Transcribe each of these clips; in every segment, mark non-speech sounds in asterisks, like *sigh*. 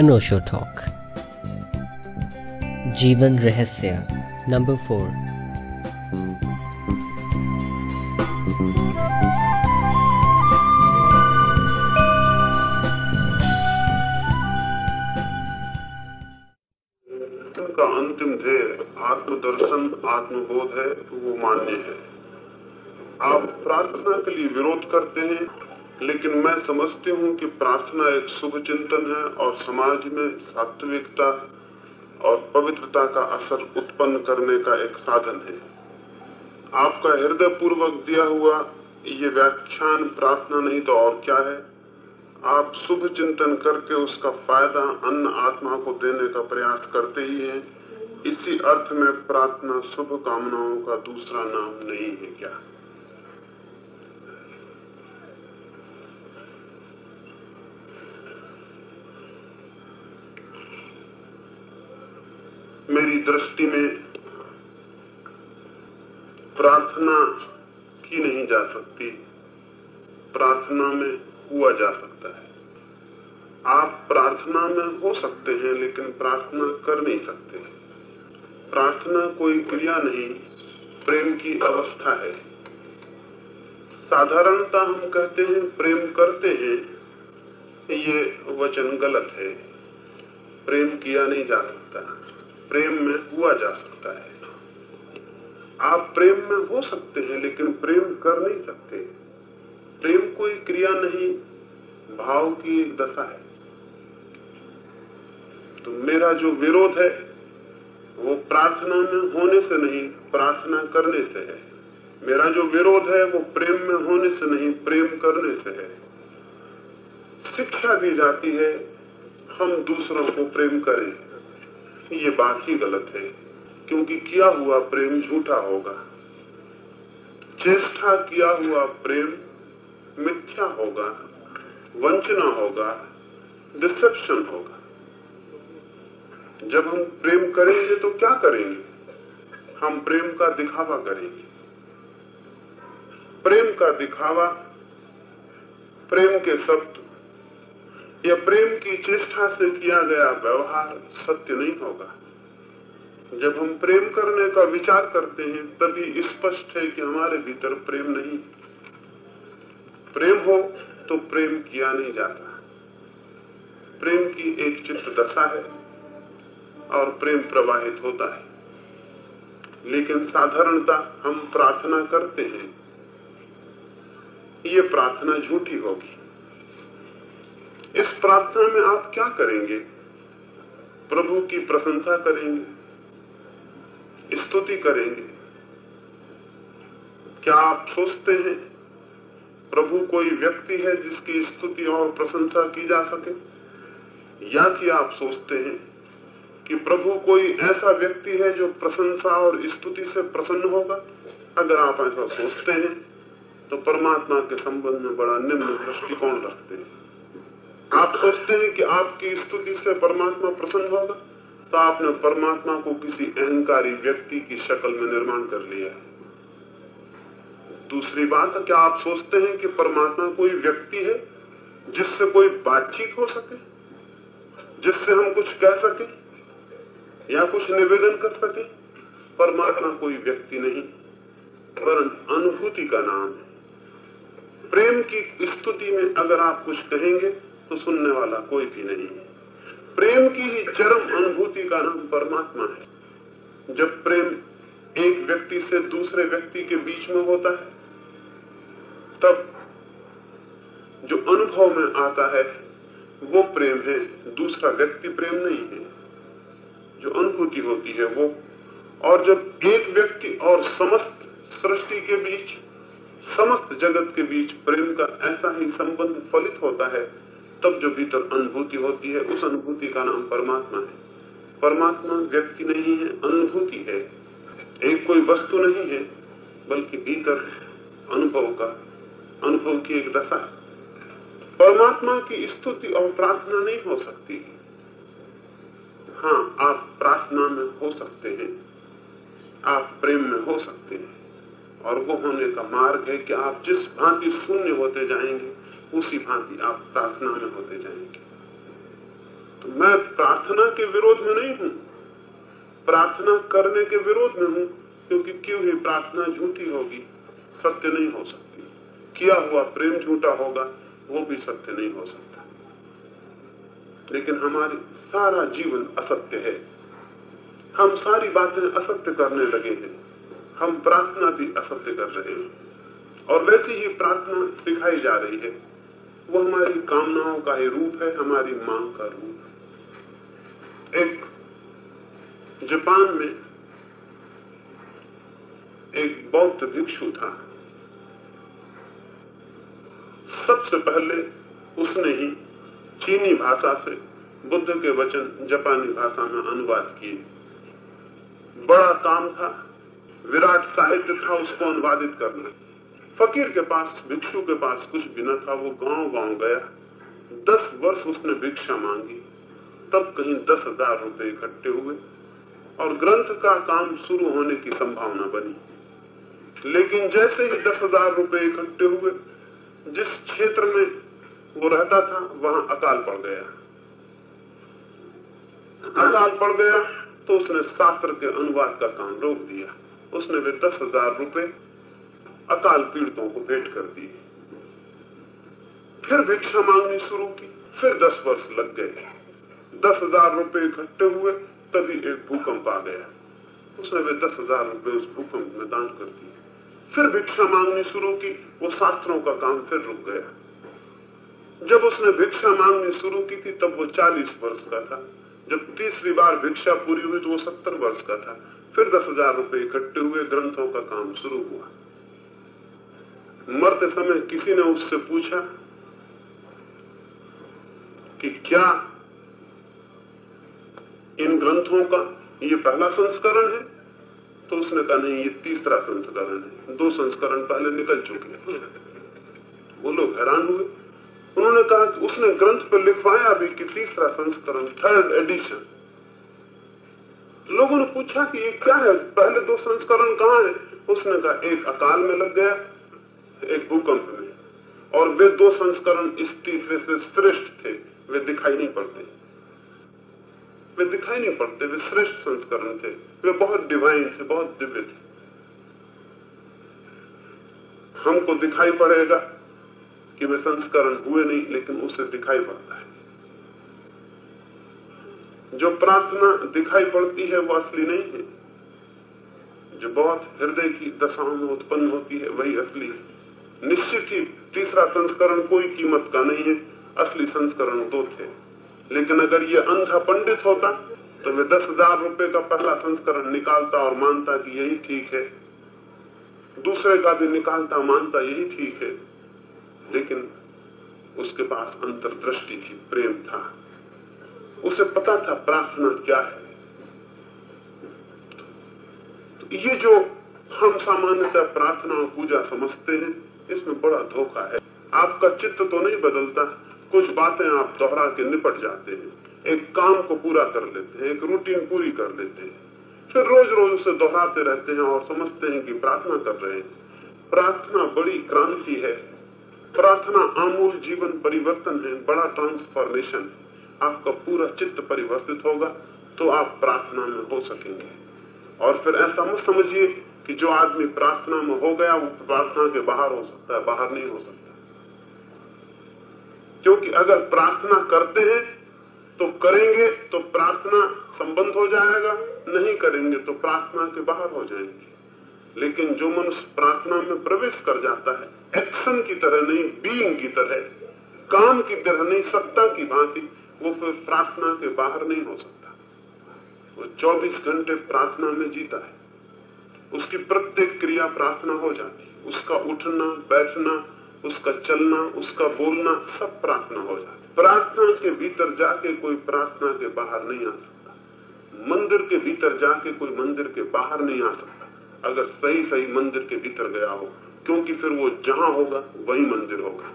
अनोशो talk. जीवन रहस्य, number four. का अंतिम आत्मदर्शन, आत्मबोध है, वो मान्य है। आप प्रार्थना के लिए विरोध करते हैं लेकिन मैं समझती हूँ कि प्रार्थना एक शुभ चिंतन है और समाज में सात्विकता और पवित्रता का असर उत्पन्न करने का एक साधन है। आपका हृदय पूर्वक दिया हुआ ये व्याख्यान प्रार्थना नहीं तो और क्या है? आप शुभ चिंतन करके उसका फ़ायदा अन्य आत्मा को देने का प्रयास करते ही हैं। इसी अर्थ में प्रार्थना शुभ कामनाओं का दूसरा नाम नहीं है क्या? मेरी दृष्टि में प्रार्थना की नहीं जा सकती। प्रार्थना में हुआ जा सकता है। आप प्रार्थना में हो सकते हैं, लेकिन प्रार्थना कर नहीं सकते प्रार्थना कोई क्रिया नहीं, प्रेम की अवस्था है। साधारणता हम कहते हैं, प्रेम करते हैं, ये वचन गलत है। प्रेम किया नहीं जा सकता। प्रेम में हुआ जा सकता है। आप प्रेम में हो सकते हैं, लेकिन प्रेम कर नहीं सकते। प्रेम कोई क्रिया नहीं, भाव की एक दशा है। तो मेरा जो विरोध है, वो प्रार्थना में होने से नहीं, प्रार्थना करने से है। मेरा जो विरोध है, वो प्रेम में होने से नहीं, प्रेम करने से है। शिक्षा दी जाती है, हम दूसरों को प्रेम करें। ये बात ही गलत है, क्योंकि किया हुआ प्रेम झूठा होगा। चेष्टा किया हुआ प्रेम मिथ्या होगा, वंचना होगा, डिसेप्शन होगा। जब हम प्रेम करेंगे तो क्या करेंगे? हम प्रेम का दिखावा करेंगे। प्रेम का दिखावा, प्रेम के शब्द या प्रेम की चेष्टा से किया गया व्यवहार सत्य नहीं होगा। जब हम प्रेम करने का विचार करते हैं, तभी स्पष्ट है कि हमारे भीतर प्रेम नहीं। प्रेम हो तो प्रेम किया नहीं जाता। प्रेम की एक चित्त दशा है और प्रेम प्रवाहित होता है। लेकिन साधारणता हम प्रार्थना करते हैं। ये प्रार्थना झूठी होगी। इस प्रार्थना में आप क्या करेंगे? प्रभु की प्रशंसा करेंगे, स्तुति करेंगे। क्या आप सोचते हैं प्रभु कोई व्यक्ति है जिसकी स्तुति और प्रशंसा की जा सके? या कि आप सोचते हैं कि प्रभु कोई ऐसा व्यक्ति है जो प्रशंसा और स्तुति से प्रसन्न होगा? अगर आप ऐसा सोचते हैं तो परमात्मा के संबंध में बड़ा निम्न दृष्टिकोण रखते हैं। आप सोचते हैं कि आपकी स्तुति से परमात्मा प्रसन्न होगा? तो आपने परमात्मा को किसी अहंकारी व्यक्ति की शक्ल में निर्माण कर लिया दूसरी बात, क्या आप सोचते हैं कि परमात्मा कोई व्यक्ति है जिससे कोई बातचीत हो सके? जिससे हम कुछ कह सके? या कुछ निवेदन कर सके? परमात्मा कोई व्यक्ति नहीं परंतु अनुभूति का नाम है। प्रेम की स्तुति में अगर आप कुछ कहेंगे तो सुनने वाला कोई भी नहीं। प्रेम की ही चरम अनुभूति का नाम परमात्मा है। जब प्रेम एक व्यक्ति से दूसरे व्यक्ति के बीच में होता है, तब जो अनुभव में आता है, वो प्रेम है। दूसरा व्यक्ति प्रेम नहीं है। जो अनुभूति होती है वो। और जब एक व्यक्ति और समस्त सृष्टि के बीच, समस्त जगत के बीच प्रेम का ऐसा ही संबंध फलित होता है तब जो भीतर अनुभूति होती है, उस अनुभूति का नाम परमात्मा है। परमात्मा व्यक्ति नहीं है, अनुभूति है। एक कोई वस्तु नहीं है, बल्कि भीतर अनुभव का, अनुभव की एक दशा। परमात्मा की स्तुति और प्रार्थना नहीं हो सकती। हाँ आप प्रार्थना में हो सकते हैं, आप प्रेम में हो सकते हैं, और वो होने का मार्ग है कि आप जिस भांति शून्य होते जाएँगे उसी भांति आप प्रार्थना में होते जाएँगे। तो मैं प्रार्थना के विरोध में नहीं हूँ। प्रार्थना करने के विरोध में हूँ, क्योंकि क्यों ही प्रार्थना झूठी होगी, सत्य नहीं हो सकती। किया हुआ प्रेम झूठा होगा, वो भी सत्य नहीं हो सकता। लेकिन हमारी सारा जीवन असत्य है। हम सारी बातें असत्य करने लगे हैं। हम प्रार्थना भी असत्य कर रहे हैं। और वैसी ही प्रार्थना सिखाई जा रही है। वो हमारी कामनाओं का ही रूप है, हमारी मांग का रूप एक जापान में एक बौद्ध भिक्षु था। सबसे पहले उसने ही चीनी भाषा से बुद्ध के वचन जापानी भाषा में अनुवाद किए। बड़ा काम था, विराट साहित्य था उसको अनुवादित करना। फकीर के पास, भिक्षु के पास कुछ भी न था, वो गाँव गाँव गया। दस वर्ष उसने भिक्षा मांगी। तब कहीं दस हज़ार रुपए इकट्ठे हुए और ग्रंथ का काम शुरू होने की संभावना बनी। लेकिन जैसे ही दस हज़ार रुपए इकट्ठे हुए, जिस क्षेत्र में वो रहता था, वहाँ अकाल पड़ गया। अकाल पड़ गया तो उसने शास्त्र के अनुवाद का काम रोक दिया। उसने वे दस हज़ार रुपए अकाल पीड़ितों को भेंट कर दी। फिर भिक्षा मांगनी शुरू की। फिर दस वर्ष लग गए। दस हज़ार रुपये इकट्ठे हुए, तभी एक भूकंप आ गया। उसने वे दस हज़ार रुपये उस भूकंप में दान कर दिए। फिर भिक्षा मांगनी शुरू की। वो शास्त्रों का काम फिर रुक गया। जब उसने भिक्षा मांगनी शुरू की थी, तब वो चालीस वर्ष का था। जब तीसरी बार भिक्षा पूरी हुई तो वो सत्तर वर्ष का था। फिर दस हज़ार रुपये इकट्ठे हुए, ग्रंथों का काम शुरू हुआ। मरते समय किसी ने उससे पूछा कि क्या इन ग्रंथों का ये पहला संस्करण है? तो उसने कहा, नहीं, ये तीसरा संस्करण है। दो संस्करण पहले निकल चुके हैं। *laughs* वो लोग हैरान हुए। उन्होंने कहा कि उसने ग्रंथ पर लिखवाया भी कि तीसरा संस्करण थर्ड एडिशन लोगों ने पूछा कि ये क्या है? पहले दो संस्करण कहाँ है? उसने कहा, एक अकाल में लग गया एक भूकंप में। और वे दो संस्करण इस तीसरे से श्रेष्ठ थे। वे दिखाई नहीं पड़ते। वे दिखाई नहीं पड़ते। वे श्रेष्ठ संस्करण थे। वे बहुत डिवाइन थे, बहुत दिव्य थे। हमको दिखाई पड़ेगा कि वे संस्करण हुए नहीं, लेकिन उसे दिखाई पड़ता है। जो प्रार्थना दिखाई पड़ती है, वो असली नहीं है। जो बहुत हृदय की दशाओं में उत्पन्न होती है, वही असली है। निश्चित ही तीसरा संस्करण कोई कीमत का नहीं है, असली संस्करण दो थे। लेकिन अगर ये अंधा पंडित होता तो वे दस हज़ार रुपये का पहला संस्करण निकालता और मानता कि यही ठीक है। दूसरे का भी निकालता, मानता यही ठीक है। लेकिन उसके पास अंतर्दृष्टि थी, प्रेम था। उसे पता था प्रार्थना क्या है। तो ये जो हम सामान्यतः प्रार्थना और पूजा समझते हैं इसमें बड़ा धोखा है। आपका चित्त तो नहीं बदलता। कुछ बातें आप दोहरा के निपट जाते हैं। एक काम को पूरा कर लेते हैं, एक रूटीन पूरी कर लेते हैं। फिर रोज रोज उसे दोहराते रहते हैं और समझते हैं कि प्रार्थना कर रहे हैं। प्रार्थना बड़ी क्रांति है। प्रार्थना आमूल जीवन परिवर्तन है, बड़ा ट्रांसफॉर्मेशन आपका पूरा चित्त परिवर्तित होगा तो आप प्रार्थना में हो सकेंगे। और फिर ऐसा मत समझिए कि जो आदमी प्रार्थना में हो गया, वो प्रार्थना के बाहर हो सकता है, बाहर नहीं हो सकता। क्योंकि अगर प्रार्थना करते हैं तो करेंगे तो प्रार्थना संबंध हो जाएगा, नहीं करेंगे तो प्रार्थना के बाहर हो जाएँगे। लेकिन जो मनुष्य प्रार्थना में प्रवेश कर जाता है एक्शन की तरह नहीं बीइंग की तरह, काम की तरह नहीं, सत्ता की भांति, वो फिर प्रार्थना के बाहर नहीं हो सकता। वो 24 घंटे प्रार्थना में जीता है। उसकी प्रत्येक क्रिया प्रार्थना हो जाती है। उसका उठना, बैठना, उसका चलना, उसका बोलना, सब प्रार्थना हो जाती प्रार्थना के भीतर जाके कोई प्रार्थना के बाहर नहीं आ सकता। मंदिर के भीतर जाके कोई मंदिर के बाहर नहीं आ सकता। अगर सही सही मंदिर के भीतर गया हो, क्योंकि फिर वो जहाँ होगा, वही मंदिर होगा।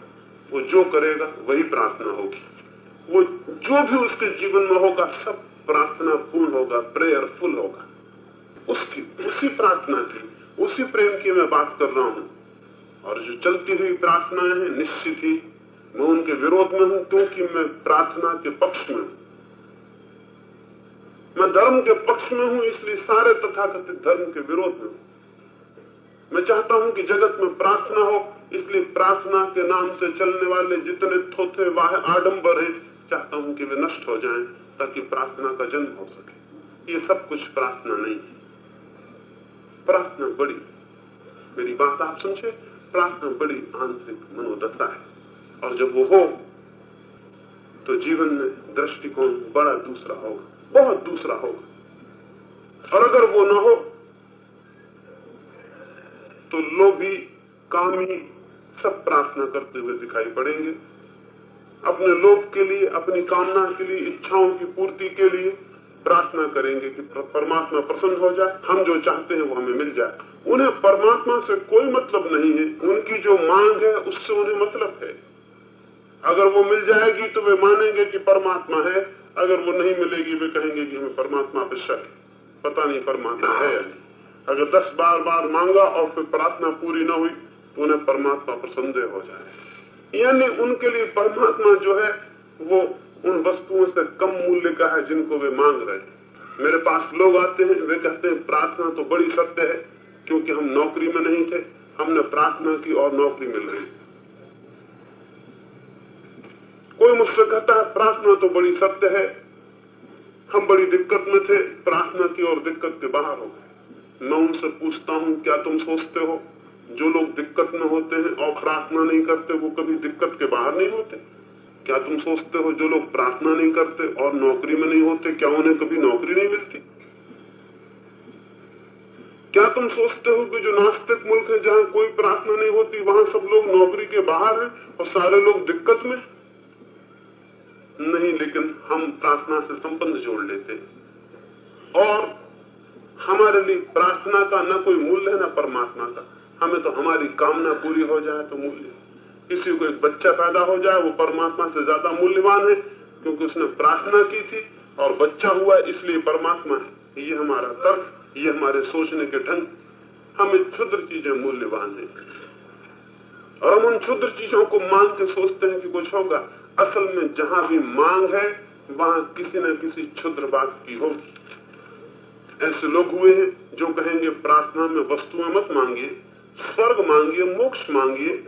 वो जो करेगा, वही प्रार्थना होगी। वो जो भी उसके जीवन में होगा, सब प्रार्थना पूर्ण होगा, प्रेयरफुल होगा। उसकी, उसी प्रार्थना की, उसी प्रेम की मैं बात कर रहा हूँ। और जो चलती हुई प्रार्थनाएँ हैं, निश्चित ही, मैं उनके विरोध में हूँ, क्योंकि मैं प्रार्थना के पक्ष में हूँ। मैं धर्म के पक्ष में हूँ, इसलिए सारे तथाकथित धर्म के विरोध में हूँ। मैं चाहता हूँ कि जगत में प्रार्थना हो, इसलिए प्रार्थना के नाम से चलने वाले जितने थोथे, वाह आडम्बर हैं, चाहता हूँ कि वे नष्ट हो जाएँ, ताकि प्रार्थना का जन्म हो सके। ये सब कुछ प्रार्थना नहीं है। प्रार्थना बड़ी। मेरी बात आप समझे प्रार्थना बड़ी आंतरिक मनोदशा है। और जब वो हो तो जीवन में दृष्टिकोण बड़ा दूसरा होगा, बहुत दूसरा होगा। और अगर वो न हो तो लोभी, कामी सब प्रार्थना करते हुए दिखाई पड़ेंगे। अपने लोभ के लिए, अपनी कामना के लिए, इच्छाओं की पूर्ति के लिए प्रार्थना करेंगे कि परमात्मा प्रसन्न हो जाए, हम जो चाहते हैं वो हमें मिल जाए। उन्हें परमात्मा से कोई मतलब नहीं है। उनकी जो मांग है, उससे उन्हें मतलब है। अगर वो मिल जाएगी तो वे मानेंगे कि परमात्मा है। अगर वो नहीं मिलेगी, वे कहेंगे कि हमें परमात्मा पे शक पता नहीं परमात्मा है या नहीं। अगर दस बार बार मांगा और फिर प्रार्थना पूरी न हुई तो उन्हें परमात्मा पर संदेह हो जाए। यानी उनके लिए परमात्मा जो है, वो उन वस्तुओं से कम मूल्य का है जिनको वे मांग रहे हैं। मेरे पास लोग आते हैं, वे कहते हैं, प्रार्थना तो बड़ी सत्य है, क्योंकि हम नौकरी में नहीं थे, हमने प्रार्थना की और नौकरी मिल रही कोई मुझसे कहता है, प्रार्थना तो बड़ी सत्य है, हम बड़ी दिक्कत में थे, प्रार्थना की और दिक्कत के बाहर हो गए। मैं उनसे पूछता हूँ, क्या तुम सोचते हो, जो लोग दिक्कत में होते हैं और प्रार्थना नहीं करते, वो कभी दिक्कत के बाहर नहीं होते? क्या तुम सोचते हो जो लोग प्रार्थना नहीं करते और नौकरी में नहीं होते, क्या उन्हें कभी नौकरी नहीं मिलती? क्या तुम सोचते हो कि जो नास्तिक मुल्क है, जहाँ कोई प्रार्थना नहीं होती, वहाँ सब लोग नौकरी के बाहर हैं और सारे लोग दिक्कत में? नहीं, लेकिन हम प्रार्थना से संबंध जोड़ लेते और हमारे लिए प्रार्थना का न कोई मूल्य है, न परमात्मा का। हमें तो हमारी कामना पूरी हो जाए तो मूल्य। किसी को एक बच्चा पैदा हो जाए, वो परमात्मा से ज़्यादा मूल्यवान है, क्योंकि उसने प्रार्थना की थी और बच्चा हुआ इसलिए परमात्मा है। ये हमारा तर्क, ये हमारे सोचने के ढंग। हमें क्षुद्र चीज़ें मूल्यवान है। और हम उन क्षुद्र चीज़ों को मांग के सोचते हैं कि कुछ होगा। असल में जहाँ भी मांग है, वहाँ किसी न किसी क्षुद्र बात की होगी। ऐसे लोग हुए हैं जो कहेंगे, प्रार्थना में वस्तुएँ मत मांगिए, स्वर्ग मांगिए, मोक्ष मांगिए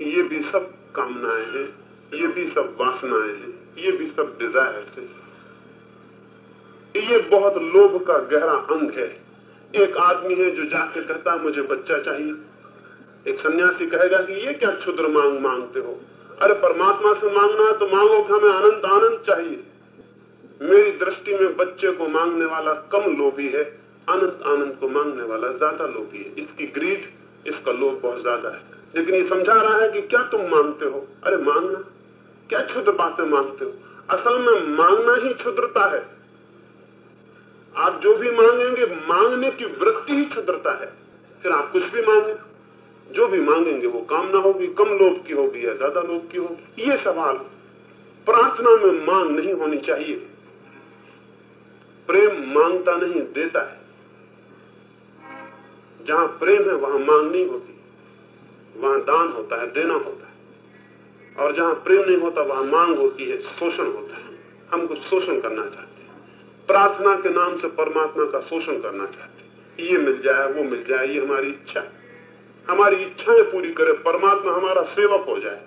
ये भी सब कामनाएँ हैं, ये भी सब वासनाएँ हैं, ये भी सब डिज़ायर है। ये बहुत लोभ का गहरा अंग है। एक आदमी है जो जाके कहता मुझे बच्चा चाहिए। एक सन्यासी कहेगा कि, ये क्या क्षुद्र मांग मांगते हो? अरे, परमात्मा से मांगना है तो मांगो कि हमें आनंद आनंद चाहिए। मेरी दृष्टि में बच्चे को मांगने वाला कम लोभी है अनंत आनंद को मांगने वाला ज़्यादा लोभी है। इसकी ग्रीड इसका लोभ बहुत ज़्यादा है। लेकिन ये समझा रहा है कि क्या तुम मांगते हो? अरे मांगना क्या क्षुद्र बातें मांगते हो? असल में मांगना ही क्षुद्रता है। आप जो भी मांगेंगे, मांगने की वृत्ति ही क्षुद्रता है। फिर आप कुछ भी मांगे, जो भी मांगेंगे, वो कामना होगी, कम लोभ की होगी या ज़्यादा लोभ की होगी? ये सवाल प्रार्थना में मांग नहीं होनी चाहिए। प्रेम माँगता नहीं, देता है। जहाँ प्रेम है, वहाँ मांग नहीं होती। वहाँ दान होता है, देना होता है। और जहाँ प्रेम नहीं होता, वहाँ मांग होती है, शोषण होता है। हम कुछ शोषण करना चाहते हैं। प्रार्थना के नाम से परमात्मा का शोषण करना चाहते हैं। ये मिल जाए, वो मिल जाए, ये हमारी इच्छा हमारी इच्छाएँ पूरी करे, परमात्मा हमारा सेवक हो जाए।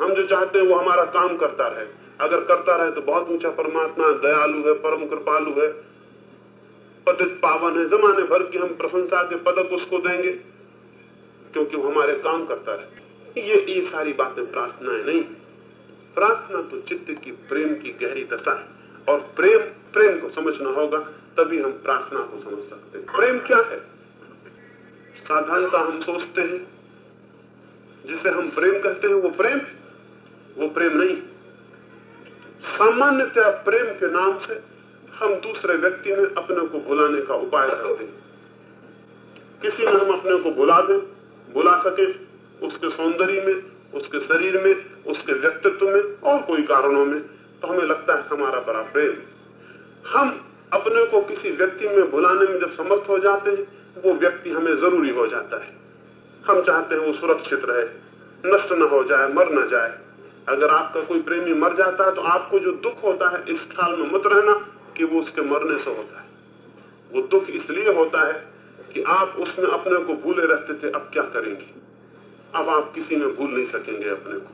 हम जो चाहते हैं, वो हमारा काम करता रहे। अगर करता रहे तो बहुत ऊँचा परमात्मा दयालु है, परम कृपालु है। पतित पावन है, जमाने भर की हम प्रशंसा के पदक उसको देंगे। क्योंकि वो हमारे काम करता रहे। ये ये सारी बातें प्रार्थनाएँ नहीं। प्रार्थना तो चित्त की, प्रेम की गहरी दशा है। और प्रेम प्रेम को समझना होगा, तभी हम प्रार्थना को समझ सकते हैं। प्रेम क्या है? साधारणता हम सोचते हैं। जिसे हम प्रेम कहते हैं, वो प्रेम वो प्रेम नहीं। सामान्यतया प्रेम के नाम से हम दूसरे व्यक्ति में अपने को भुलाने का उपाय करते हैं। किसी में हम अपने को भुला दें भुला सके उसके सौंदर्य में, उसके शरीर में, उसके व्यक्तित्व में और कोई कारणों में तो हमें लगता है हमारा बड़ा प्रेम। हम अपने को किसी व्यक्ति में भुलाने में जब समर्थ हो जाते हैं, वो व्यक्ति हमें ज़रूरी हो जाता है। हम चाहते हैं वो सुरक्षित रहे, नष्ट न हो जाए, मर न जाए। अगर आपका कोई प्रेमी मर जाता है तो आपको जो दुख होता है, इस ख्याल में मत रहना कि वो उसके मरने से होता है। वो दुख इसलिए होता है कि आप उसमें अपने को भूले रहते थे, अब क्या करेंगे? अब आप किसी में भूल नहीं सकेंगे अपने को।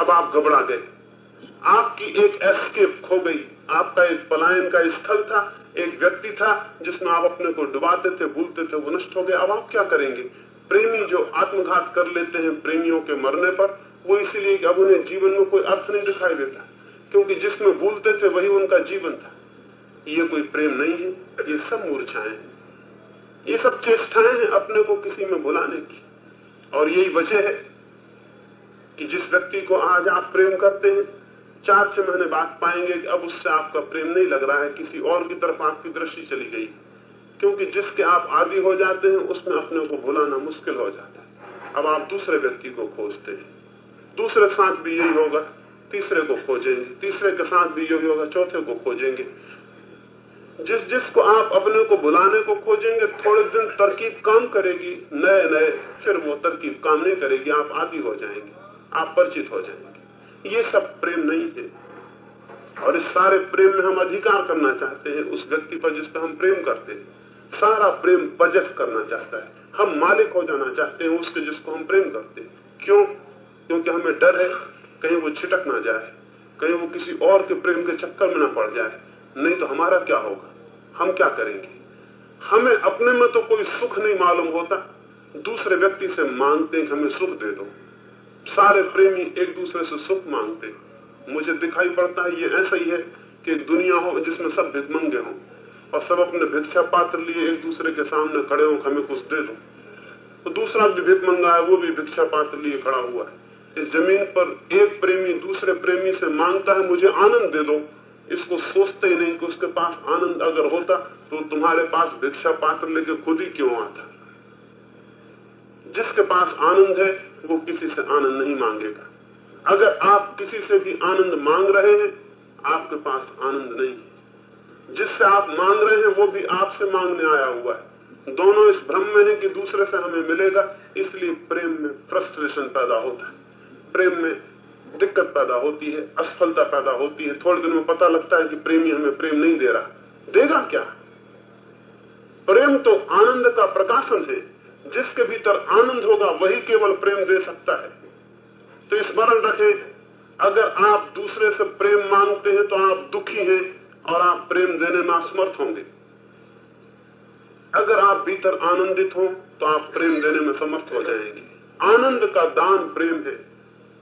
अब आप घबरा गए। आपकी एक एस्केप खो गई। आपका एक पलायन का स्थल था, एक व्यक्ति था, जिसमें आप अपने को डुबाते थे, भूलते थे, वो नष्ट हो गए। अब आप क्या करेंगे? प्रेमी जो आत्मघात कर लेते हैं प्रेमियों के मरने पर, वो इसीलिए कि अब उन्हें जीवन में कोई अर्थ नहीं दिखाई देता। क्योंकि जिसमें भूलते थे, वही उनका जीवन था। ये कोई प्रेम नहीं है, ये सब मूर्छाएँ ये सब चेष्टाएँ हैं अपने को किसी में बुलाने की। और यही वजह है कि जिस व्यक्ति को आज आप प्रेम करते हैं, चार छह महीने बाद पाएँगे कि अब उससे आपका प्रेम नहीं लग रहा है, किसी और की तरफ़ आपकी दृष्टि चली गई। क्योंकि जिसके आप आदि हो जाते हैं, उसमें अपने को भुलाना मुश्किल हो जाता है। अब आप दूसरे व्यक्ति को खोजते हैं। दूसरे साथ भी यही होगा, तीसरे को खोजेंगे। तीसरे के साथ भी यही होगा, चौथे को खोजेंगे। जिस जिसको आप अपने को बुलाने को खोजेंगे, थोड़े दिन तरकीब काम करेगी, नए नए फिर वो तरकीब काम नहीं करेगी, आप आदि हो जाएँगे, आप परिचित हो जाएँगे। ये सब प्रेम नहीं है। और इस सारे प्रेम में हम अधिकार करना चाहते हैं, उस व्यक्ति पर जिस पर हम प्रेम करते हैं। सारा प्रेम पजस करना चाहता है। हम मालिक हो जाना चाहते हैं उसके जिसको हम प्रेम करते हैं। क्यों? क्योंकि हमें डर है, कहीं वो छिटक ना जाए, कहीं वो किसी और के प्रेम के चक्कर में ना पड़ जाए। नहीं तो हमारा क्या होगा? हम क्या करेंगे? हमें अपने में तो कोई सुख नहीं मालूम होता। दूसरे व्यक्ति से मांगते हैं कि हमें सुख दे दो। सारे प्रेमी एक दूसरे से सुख मांगते मुझे दिखाई पड़ता है, ये ऐसा ही है कि दुनिया हो जिसमें सब भिकमंगे हों और सब अपने भिक्षा पात्र लिए एक दूसरे के सामने खड़े हो हमें कुछ दे दो। तो दूसरा भी भिकमंगा है, वो भी भिक्षा पात्र लिए खड़ा हुआ है। इस ज़मीन पर एक प्रेमी दूसरे प्रेमी से माँगता है, मुझे आनंद दे दो। इसको सोचते ही नहीं कि उसके पास आनंद अगर होता तो तुम्हारे पास भिक्षा पात्र लेके खुद ही क्यों आता? जिसके पास आनंद है, वो किसी से आनंद नहीं मांगेगा। अगर आप किसी से भी आनंद मांग रहे हैं, आपके पास आनंद नहीं। जिससे आप मांग रहे हैं, वो भी आपसे मांगने आया हुआ है। दोनों इस भ्रम में है कि दूसरे से हमें मिलेगा, इसलिए प्रेम में फ्रस्ट्रेशन पैदा होता है। प्रेम में दिक्कत पैदा होती है, असफलता पैदा होती है। थोड़े दिन में पता लगता है कि प्रेमी हमें प्रेम नहीं दे रहा। देगा क्या? प्रेम तो आनंद का प्रकाशन है। जिसके भीतर आनंद होगा, वही केवल प्रेम दे सकता है। तो स्मरण रखें, अगर आप दूसरे से प्रेम मांगते हैं तो आप दुखी हैं और आप प्रेम देने में असमर्थ होंगे। अगर आप भीतर आनंदित हो तो आप प्रेम देने में समर्थ हो जाएँगे। आनंद का दान प्रेम है।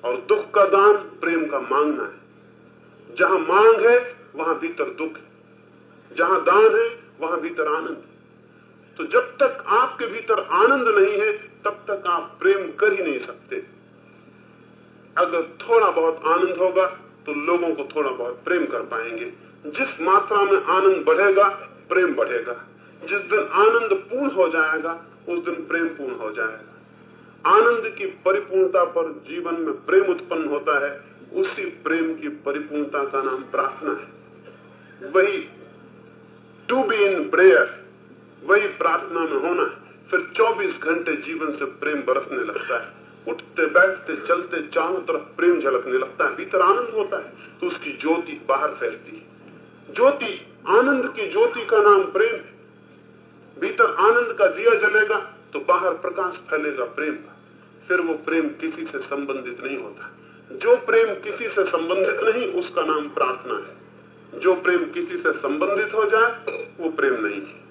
और दुख का दान प्रेम का मांगना है। जहाँ मांग है, वहाँ भीतर दुख है। जहाँ दान है, वहाँ भीतर आनंद है। तो जब तक आपके भीतर आनंद नहीं है, तब तक आप प्रेम कर ही नहीं सकते। अगर थोड़ा बहुत आनंद होगा तो लोगों को थोड़ा बहुत प्रेम कर पाएँगे। जिस मात्रा में आनंद बढ़ेगा, प्रेम बढ़ेगा। जिस दिन आनंद पूर्ण हो जाएगा, उस दिन प्रेम पूर्ण हो जाएगा। आनंद की परिपूर्णता पर जीवन में प्रेम उत्पन्न होता है, उसी प्रेम की परिपूर्णता का नाम प्रार्थना है। वही टू बी इन प्रेयर वही प्रार्थना में होना फिर 24 घंटे जीवन से प्रेम बरसने लगता है। उठते, बैठते, चलते, चारों तरफ़ प्रेम झलकने लगता है। भीतर आनंद होता है तो उसकी ज्योति बाहर फैलती है। ज्योति, आनंद की ज्योति का नाम प्रेम है। भीतर आनंद का दिया जलेगा तो बाहर प्रकाश फैलेगा प्रेम। फिर वो प्रेम किसी से संबंधित नहीं होता। जो प्रेम किसी से संबंधित नहीं, उसका नाम प्रार्थना है। जो प्रेम किसी से संबंधित हो जाए, वो प्रेम नहीं है।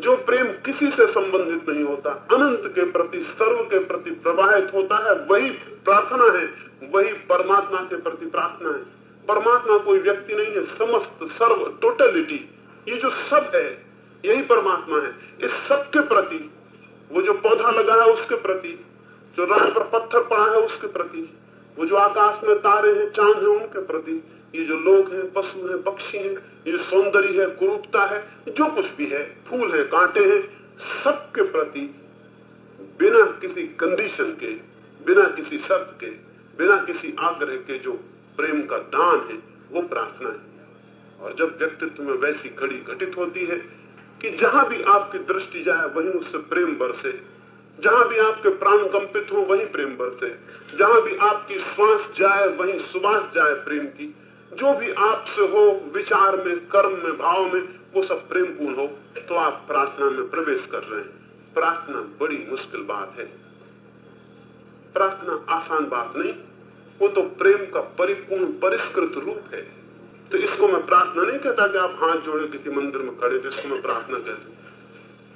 जो प्रेम किसी से संबंधित नहीं होता, अनंत के प्रति, सर्व के प्रति प्रवाहित होता है, वही प्रार्थना है, वही परमात्मा के प्रति प्रार्थना है। परमात्मा कोई व्यक्ति नहीं है, समस्त, सर्व टोटलिटी ये जो सब है, यही परमात्मा है। इस सब के प्रति वो जो पौधा लगा है उसके प्रति, जो राह पर पत्थर पड़ा है उसके प्रति, वो जो आकाश में तारे हैं, चाँद है, उनके प्रति, ये जो लोग हैं, पशु हैं, पक्षी हैं, ये सौंदर्य है, कुरूपता है जो कुछ भी है, फूल है, कांटे हैं, सबके प्रति, बिना किसी कंडीशन के, बिना किसी शर्त के, बिना किसी आग्रह के जो प्रेम का दान है, वो प्रार्थना है। और जब व्यक्तित्व में वैसी घड़ी घटित होती है कि जहाँ भी आपकी दृष्टि जाए, वहीं उससे प्रेम बरसे। जहाँ भी आपके प्राण कंपित हो, वहीं प्रेम बरसे। जहाँ भी आपकी श्वास जाए, वहीं सुबास जाए प्रेम की। जो भी आपसे हो, विचार में, कर्म में, भाव में, वो सब प्रेम पूर्ण हो तो आप प्रार्थना में प्रवेश कर रहे हैं। प्रार्थना बड़ी मुश्किल बात है। प्रार्थना आसान बात नहीं, वो तो प्रेम का परिपूर्ण, परिष्कृत रूप है। तो इसको मैं प्रार्थना नहीं कहता कि आप हाथ जोड़े किसी मंदिर में खड़े तो इसको मैं प्रार्थना कहता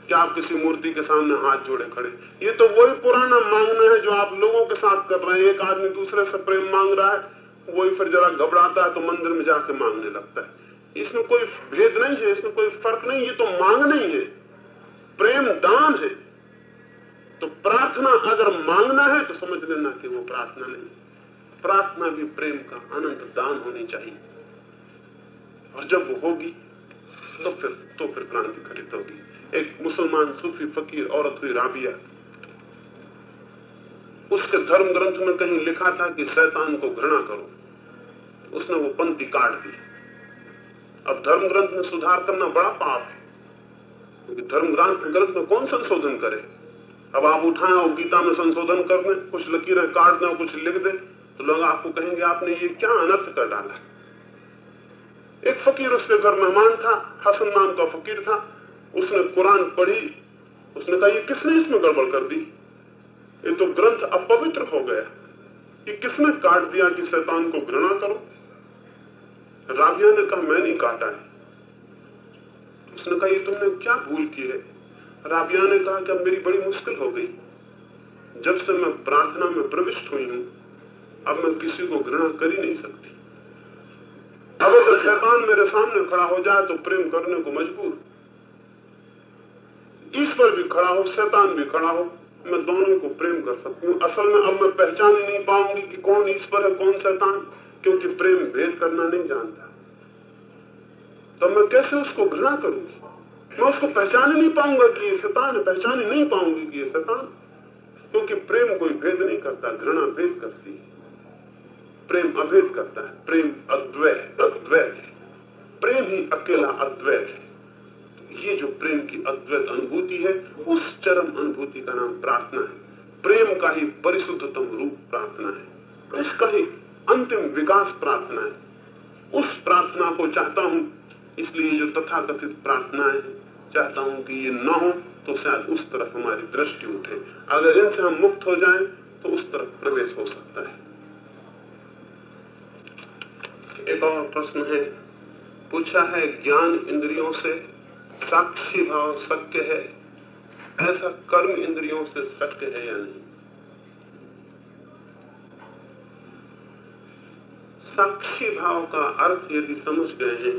कि आप किसी मूर्ति के सामने हाथ जोड़े खड़े। ये तो वही पुराना मांगना है जो आप लोगों के साथ कर रहे हैं। एक आदमी दूसरे से प्रेम मांग रहा है, वही फिर जरा घबराता है तो मंदिर में जाके मांगने लगता है। इसमें कोई भेद नहीं है, इसमें कोई फ़र्क नहीं। ये तो मांग नहीं है, प्रेम दान है। तो प्रार्थना अगर मांगना है तो समझ लेना कि वो प्रार्थना नहीं प्रार्थना भी प्रेम का अनंत दान होनी चाहिए। और जब वो होगी तो फिर तो फिर क्रांति खरीद होगी। एक मुसलमान सूफी फकीर औरत हुई राबिया। उसके धर्म ग्रंथ में कहीं लिखा था कि शैतान को घृणा करो। उसने वो पंक्ति काट दी। अब धर्म ग्रंथ में सुधार करना बड़ा पाप है। क्योंकि धर्म ग्रंथ में कौन संशोधन करे? अब आप उठाएँ और गीता में संशोधन कर दें कुछ लकीरें काट दें कुछ लिख दें। तो लोग आपको कहेंगे, आपने ये क्या अनर्थ कर डाला? एक फकीर उसके घर मेहमान था हसन नाम का फकीर था। उसने कुरान पढ़ी, उसने कहा, ये किसने इसमें गड़बड़ कर दी? ये तो ग्रंथ अपवित्र हो गया। ये किसने काट दिया कि शैतान को घृणा करो? राबिया ने कहा, मैं नहीं काटा है। उसने कहा, ये तुमने क्या भूल की है? राबिया ने कहा कि अब मेरी बड़ी मुश्किल हो गई। जब से मैं प्रार्थना में प्रविष्ट हुई हूँ, अब मैं किसी को घृणा कर ही नहीं सकती। अगर शैतान मेरे सामने खड़ा हो जाए तो प्रेम करने को मजबूर। ईश्वर भी खड़ा हो, शैतान भी खड़ा हो, मैं दोनों को प्रेम कर सकती हूँ। असल में अब मैं पहचान नहीं पाऊँगी कि कौन ईश्वर है, कौन शैतान, क्योंकि प्रेम भेद करना नहीं जानता। तो मैं कैसे उसको घृणा करूँगी मैं उसको पहचान नहीं पाऊँगा कि ये शैतान है, पहचान नहीं पाऊँगी कि ये शैतान। क्योंकि प्रेम कोई भेद नहीं करता, घृणा भेद करती है। प्रेम अभेद करता है। प्रेम अद्वैत अद्वैत है। प्रेम ही अकेला अद्वैत है। ये जो प्रेम की अद्वैत अनुभूति है, उस चरम अनुभूति का नाम प्रार्थना है। प्रेम का ही परिशुद्धतम रूप प्रार्थना है। इसका ही अंतिम विकास प्रार्थना है। उस प्रार्थना को चाहता हूँ, इसलिए जो तथाकथित प्रार्थना है, चाहता हूँ कि ये न हो तो शायद उस तरफ़ हमारी दृष्टि उठे। अगर इनसे हम मुक्त हो जाएँ तो उस तरफ़ प्रवेश हो सकता है। एक और प्रश्न है। पूछा है, ज्ञान इंद्रियों से साक्षी भाव सत्य है? ऐसा कर्म इंद्रियों से सत्य है या नहीं? साक्षी भाव का अर्थ यदि समझ गए हैं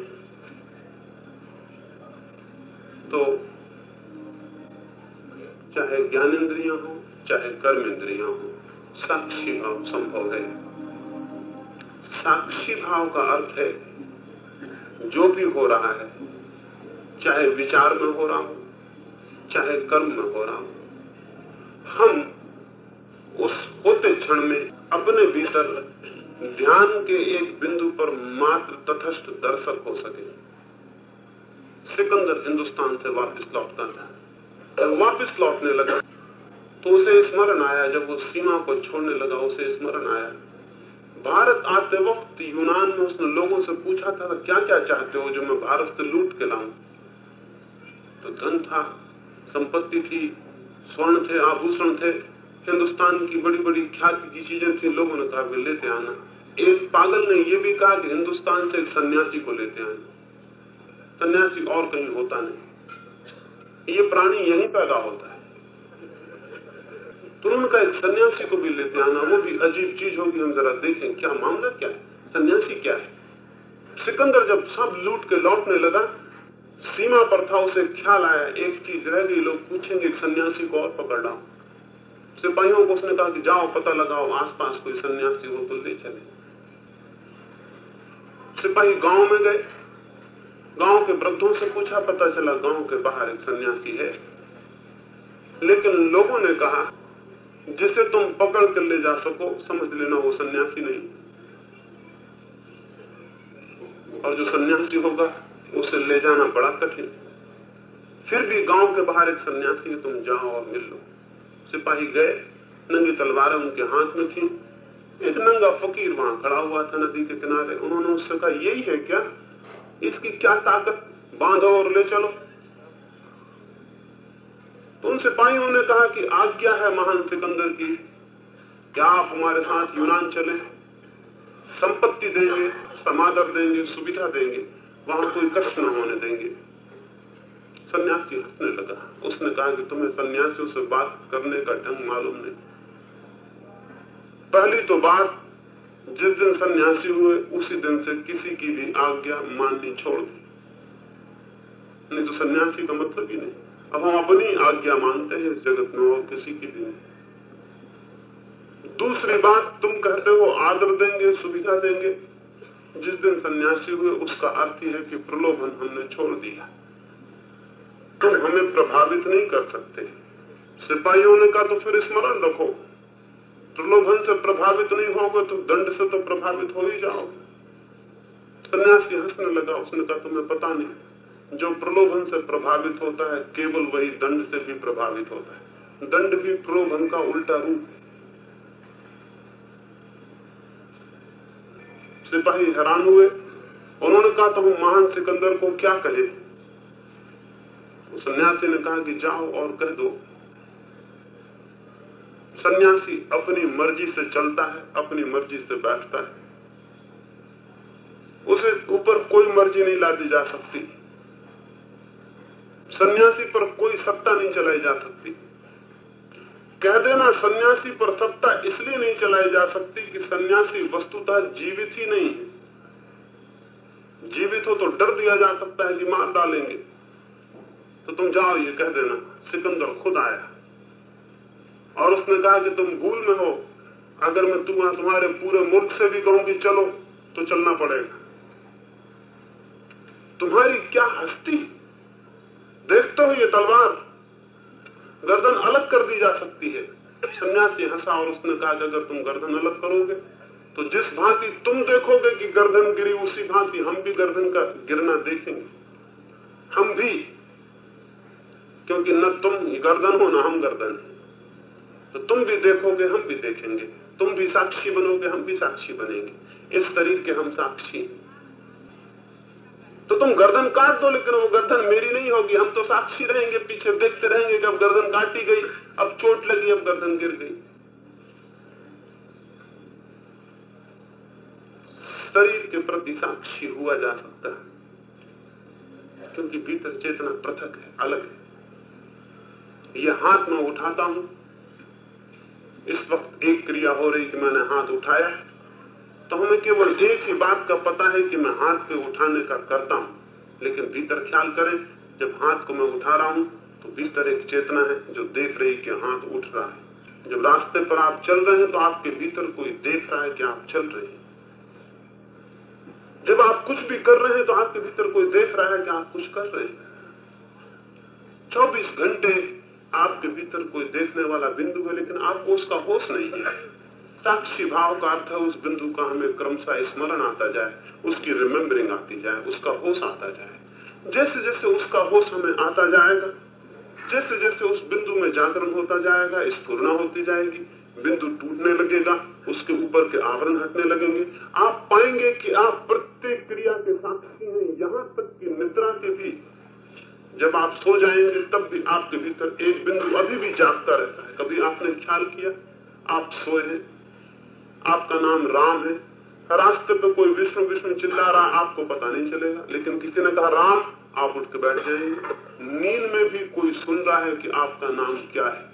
तो चाहे ज्ञान इंद्रिया हो, चाहे कर्म इंद्रिया हो, साक्षी भाव संभव है। साक्षी भाव का अर्थ है, जो भी हो रहा है, चाहे विचार में हो रहा हो, चाहे कर्म में हो रहा हो, हम उस होते क्षण में अपने भीतर ध्यान के एक बिंदु पर मात्र तथस्थ दर्शक हो सके। सिकंदर हिंदुस्तान से वापस लौटता था। वापस लौटने लगा तो उसे स्मरण आया, जब वो सीमा को छोड़ने लगा, उसे स्मरण आया। भारत आते वक्त यूनान में उसने लोगों से पूछा था क्या क्या चाहते हो जो मैं भारत से लूट के लाऊं? तो धन था, संपत्ति थी, स्वर्ण थे, आभूषण थे, हिंदुस्तान की बड़ी बड़ी ख्याति की चीज़ें थी। लोगों ने कहा लेते आना। एक पागल ने यह भी कहा कि हिंदुस्तान से एक सन्यासी को लेते आना। सन्यासी और कहीं होता नहीं। ये प्राणी यहीं पैदा होता है। तो उनका एक सन्यासी को भी लेते आना, वो भी अजीब चीज़ होगी, हम जरा देखें क्या मामला क्या है। सन्यासी क्या है? सिकंदर जब सब लूट के लौटने लगा, सीमा पर था, उसे ख्याल आया, एक चीज़ रह गई, लोग पूछेंगे, एक सन्यासी को और पकड़ लाओ। सिपाहियों को उसने कहा कि जाओ, पता लगाओ, आसपास कोई सन्यासी हो तो ले चले। सिपाही गाँव में गए। गाँव के वृद्धों से पूछा, पता चला गाँव के बाहर एक सन्यासी है। लेकिन लोगों ने कहा जिसे तुम पकड़ कर ले जा सको, समझ लेना वो सन्यासी नहीं। और जो सन्यासी होगा, उसे ले जाना बड़ा कठिन। फिर भी गाँव के बाहर एक सन्यासी तुम जाओ और मिल लो। सिपाही गए, नंगी तलवारें उनके हाथ में थी। एक नंगा फकीर वहाँ खड़ा हुआ था नदी के किनारे। उन्होंने उससे कहा, यही है क्या? इसकी क्या ताकत? बांधो और ले चलो। तो उन सिपाहियों ने कहा कि आज्ञा है महान सिकंदर की? क्या आप हमारे साथ यूनान चले? संपत्ति देंगे, समादर देंगे, सुविधा देंगे, वहाँ कोई कष्ट न होने देंगे। सन्यासी हंसने लगा। उसने कहा कि तुम्हें सन्यासियों से बात करने का ढंग मालूम नहीं। पहली तो बात, जिस दिन सन्यासी हुए, उसी दिन से किसी की भी आज्ञा माननी छोड़ दी। नहीं तो सन्यासी का मतलब ही नहीं। अब हम अपनी आज्ञा मानते हैं इस जगत में और किसी की भी नहीं। दूसरी बात, तुम कहते हो आदर देंगे, सुविधा देंगे। जिस दिन सन्यासी हुए, उसका अर्थ है कि प्रलोभन हमने छोड़ दिया। तुम हमें प्रभावित नहीं कर सकते। सिपाहियों ने कहा तो फिर स्मरण रखो। प्रलोभन से प्रभावित नहीं होगे तो दंड से तो प्रभावित हो ही जाओगे। सन्यासी हंसने लगा, उसने कहा, तुम्हें पता नहीं। जो प्रलोभन से प्रभावित होता है, केवल वही दंड से भी प्रभावित होता है। दंड भी प्रलोभन का उल्टा रूप सिपाही हैरान हुए। उन्होंने कहा तो हम महान सिकंदर को क्या कहे? सन्यासी ने कहा कि, जाओ और कह दो। सन्यासी अपनी मर्ज़ी से चलता है, अपनी मर्ज़ी से बैठता है। उसे ऊपर कोई मर्ज़ी नहीं ला दी जा सकती। सन्यासी पर कोई सत्ता नहीं चलाई जा सकती। कह देना सन्यासी पर सत्ता इसलिए नहीं चलाई जा सकती कि सन्यासी वस्तुतः जीवित ही नहीं है। जीवित हो तो डर दिया जा सकता है कि मार डालेंगे। तो तुम जाओ, ये कह देना, सिकंदर खुद आया। और उसने कहा कि तुम भूल में हो। अगर मैं तुम्हारा तुम्हारे पूरे मुल्क से भी कहूँ कि चलो तो चलना पड़ेगा। तुम्हारी क्या हस्ती? देखते हो ये तलवार। गर्दन अलग कर दी जा सकती है। सन्यासी हंसा और उसने कहा कि अगर तुम गर्दन अलग करोगे तो जिस भांति तुम देखोगे कि गर्दन गिरी, उसी भांति हम भी गर्दन का गिरना देखेंगे। हम भी। क्योंकि न तुम गर्दन हो, ना हम गर्दन। तो तुम भी देखोगे, हम भी देखेंगे। तुम भी साक्षी बनोगे, हम भी साक्षी बनेंगे। इस शरीर के हम साक्षी हैं। तो तुम गर्दन काट दो, लेकिन वो गर्दन मेरी नहीं होगी। हम तो साक्षी रहेंगे, पीछे देखते रहेंगे कि अब गर्दन काटी गई, अब चोट लगी, अब गर्दन गिर गई। शरीर के प्रति साक्षी हुआ जा सकता है, क्योंकि भीतर चेतना पृथक है, अलग है। यह हाथ मैं उठाता हूँ। इस वक्त एक क्रिया हो रही कि मैंने हाथ उठाया तो हमें केवल एक ही बात का पता है कि मैं हाथ पे उठाने का करता हूँ। लेकिन भीतर ख्याल करें, जब हाथ को मैं उठा रहा हूँ तो भीतर एक चेतना है जो देख रही कि हाथ उठ रहा है। जब रास्ते पर आप चल रहे हैं तो आपके भीतर कोई देख रहा है कि आप चल रहे हैं। जब आप कुछ भी कर रहे हैं तो आपके भीतर कोई देख रहा है कि आप कुछ कर रहे हैं। चौबीस घंटे आपके भीतर कोई देखने वाला बिंदु है, लेकिन आपको उसका होश नहीं है। साक्षी भाव का अर्थ है, उस बिंदु का हमें क्रमशः स्मरण आता जाए, उसकी रिमेम्बरिंग आती जाए, उसका होश आता जाए। जैसे जैसे उसका होश हमें आता जाएगा जैसे जैसे उस बिंदु में जागरण होता जाएगा, स्फूर्णा होती जाएगी, बिंदु टूटने लगेगा, उसके ऊपर के आवरण हटने लगेंगे। आप पाएँगे कि आप प्रत्येक क्रिया के साक्षी हैं, यहाँ तक कि निद्रा के भी। जब आप सो जाएँगे, तब भी आपके भीतर एक बिंदु अभी भी जागता रहता है। कभी आपने ख्याल किया? आप सोए हैं। आपका नाम राम है। रास्ते पे कोई विष्णु विष्णु चिल्ला रहा है, आपको पता नहीं चलेगा। लेकिन किसी ने कहा, राम, आप उठ के बैठ जाएँगे नींद में भी कोई सुन रहा है कि आपका नाम क्या है।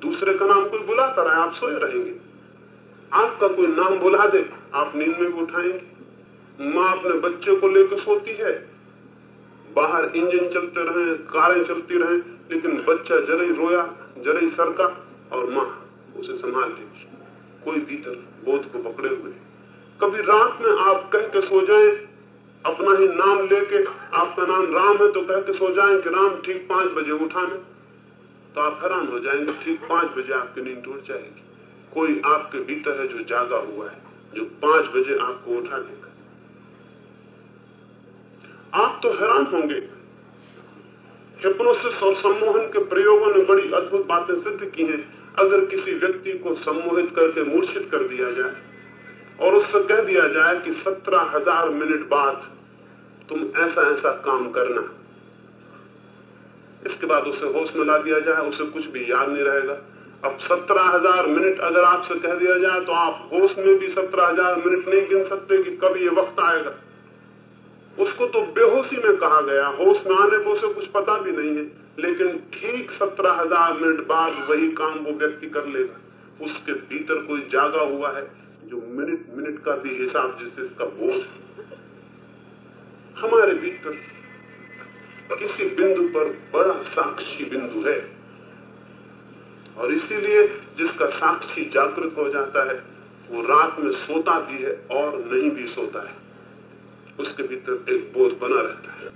दूसरे का नाम कोई बुलाता रहा है, आप सोए रहेंगे। आपका कोई नाम बुला दे, आप नींद में भी उठाएँगे। माँ अपने बच्चे को लेकर सोती है। बाहर इंजन चलते रहे, कारें चलती रहे, लेकिन बच्चा जरा रोया, जरा सरका और माँ उसे संभाल लेगी कोई भीतर बोध को पकड़े हुए। कभी रात में आप कह के सो जाए, अपना ही नाम लेके आपका नाम राम है तो कह के सो जाए कि राम, ठीक पाँच बजे उठाने तो आप हैरान हो जाएँगे, ठीक पाँच बजे आपकी नींद टूट जाएगी। कोई आपके भीतर है जो जागा हुआ है, जो पाँच बजे आपको उठा देगा आप तो हैरान होंगे। हिप्नोसिस और सम्मोहन के प्रयोगों ने बड़ी अद्भुत बातें सिद्ध की हैं। अगर किसी व्यक्ति को सम्मोहित करके मूर्छित कर दिया जाए और उससे कह दिया जाए कि सत्रह हज़ार मिनट बाद तुम ऐसा ऐसा काम करना। इसके बाद उसे होश में ला दिया जाए, उसे कुछ भी याद नहीं रहेगा। अब सत्रह हज़ार मिनट अगर आपसे कह दिया जाए तो आप होश में भी सत्रह हज़ार मिनट नहीं गिन सकते कि कब ये वक्त आएगा। उसको तो बेहोशी में कहा गया। होश में आने को उसे कुछ पता भी नहीं है। लेकिन ठीक सत्रह हज़ार मिनट बाद वही काम वो व्यक्ति कर लेगा। उसके भीतर कोई जागा हुआ है जो मिनट मिनट का भी हिसाब जिससे इसका बोझ हमारे भीतर किसी बिंदु पर बड़ा साक्षी बिंदु है। और इसीलिए जिसका साक्षी जागृत हो जाता है, वो रात में सोता भी है और नहीं भी सोता है। उसके भीतर एक बोध बना रहता है।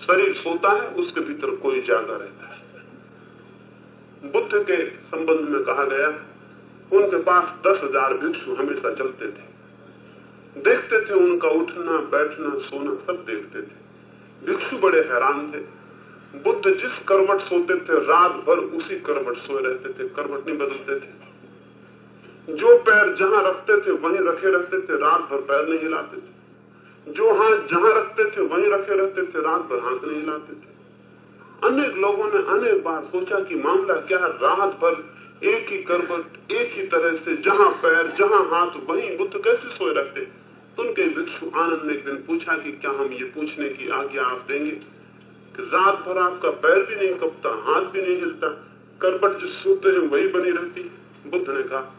शरीर सोता है, उसके भीतर कोई जागा रहता है। बुद्ध के संबंध में कहा गया, उनके पास दस हज़ार भिक्षु हमेशा चलते थे। देखते थे उनका उठना, बैठना, सोना, सब देखते थे। भिक्षु बड़े हैरान थे। बुद्ध जिस करवट सोते थे, रात भर उसी करवट सोए रहते थे करवट नहीं बदलते थे। जो पैर जहाँ रखते थे, वहीं रखे रहते थे, रात भर पैर नहीं हिलाते थे। जो हाथ जहाँ रखते थे, वहीं रखे रहते थे, रात भर हाथ नहीं हिलाते थे। अनेक लोगों ने अनेक बार सोचा कि मामला क्या रात भर एक ही करवट, एक ही तरह से, जहाँ पैर, जहाँ हाथ, वहीं बुद्ध कैसे सोए रहते? तो उनके भिक्षु आनंद ने एक दिन पूछा कि क्या हम ये पूछने की आज्ञा आप देंगे? कि रात भर आपका पैर भी नहीं कपता, हाथ भी नहीं हिलता। करबट जिस सोते हैं, वही बनी रहती बुद्ध ने कहा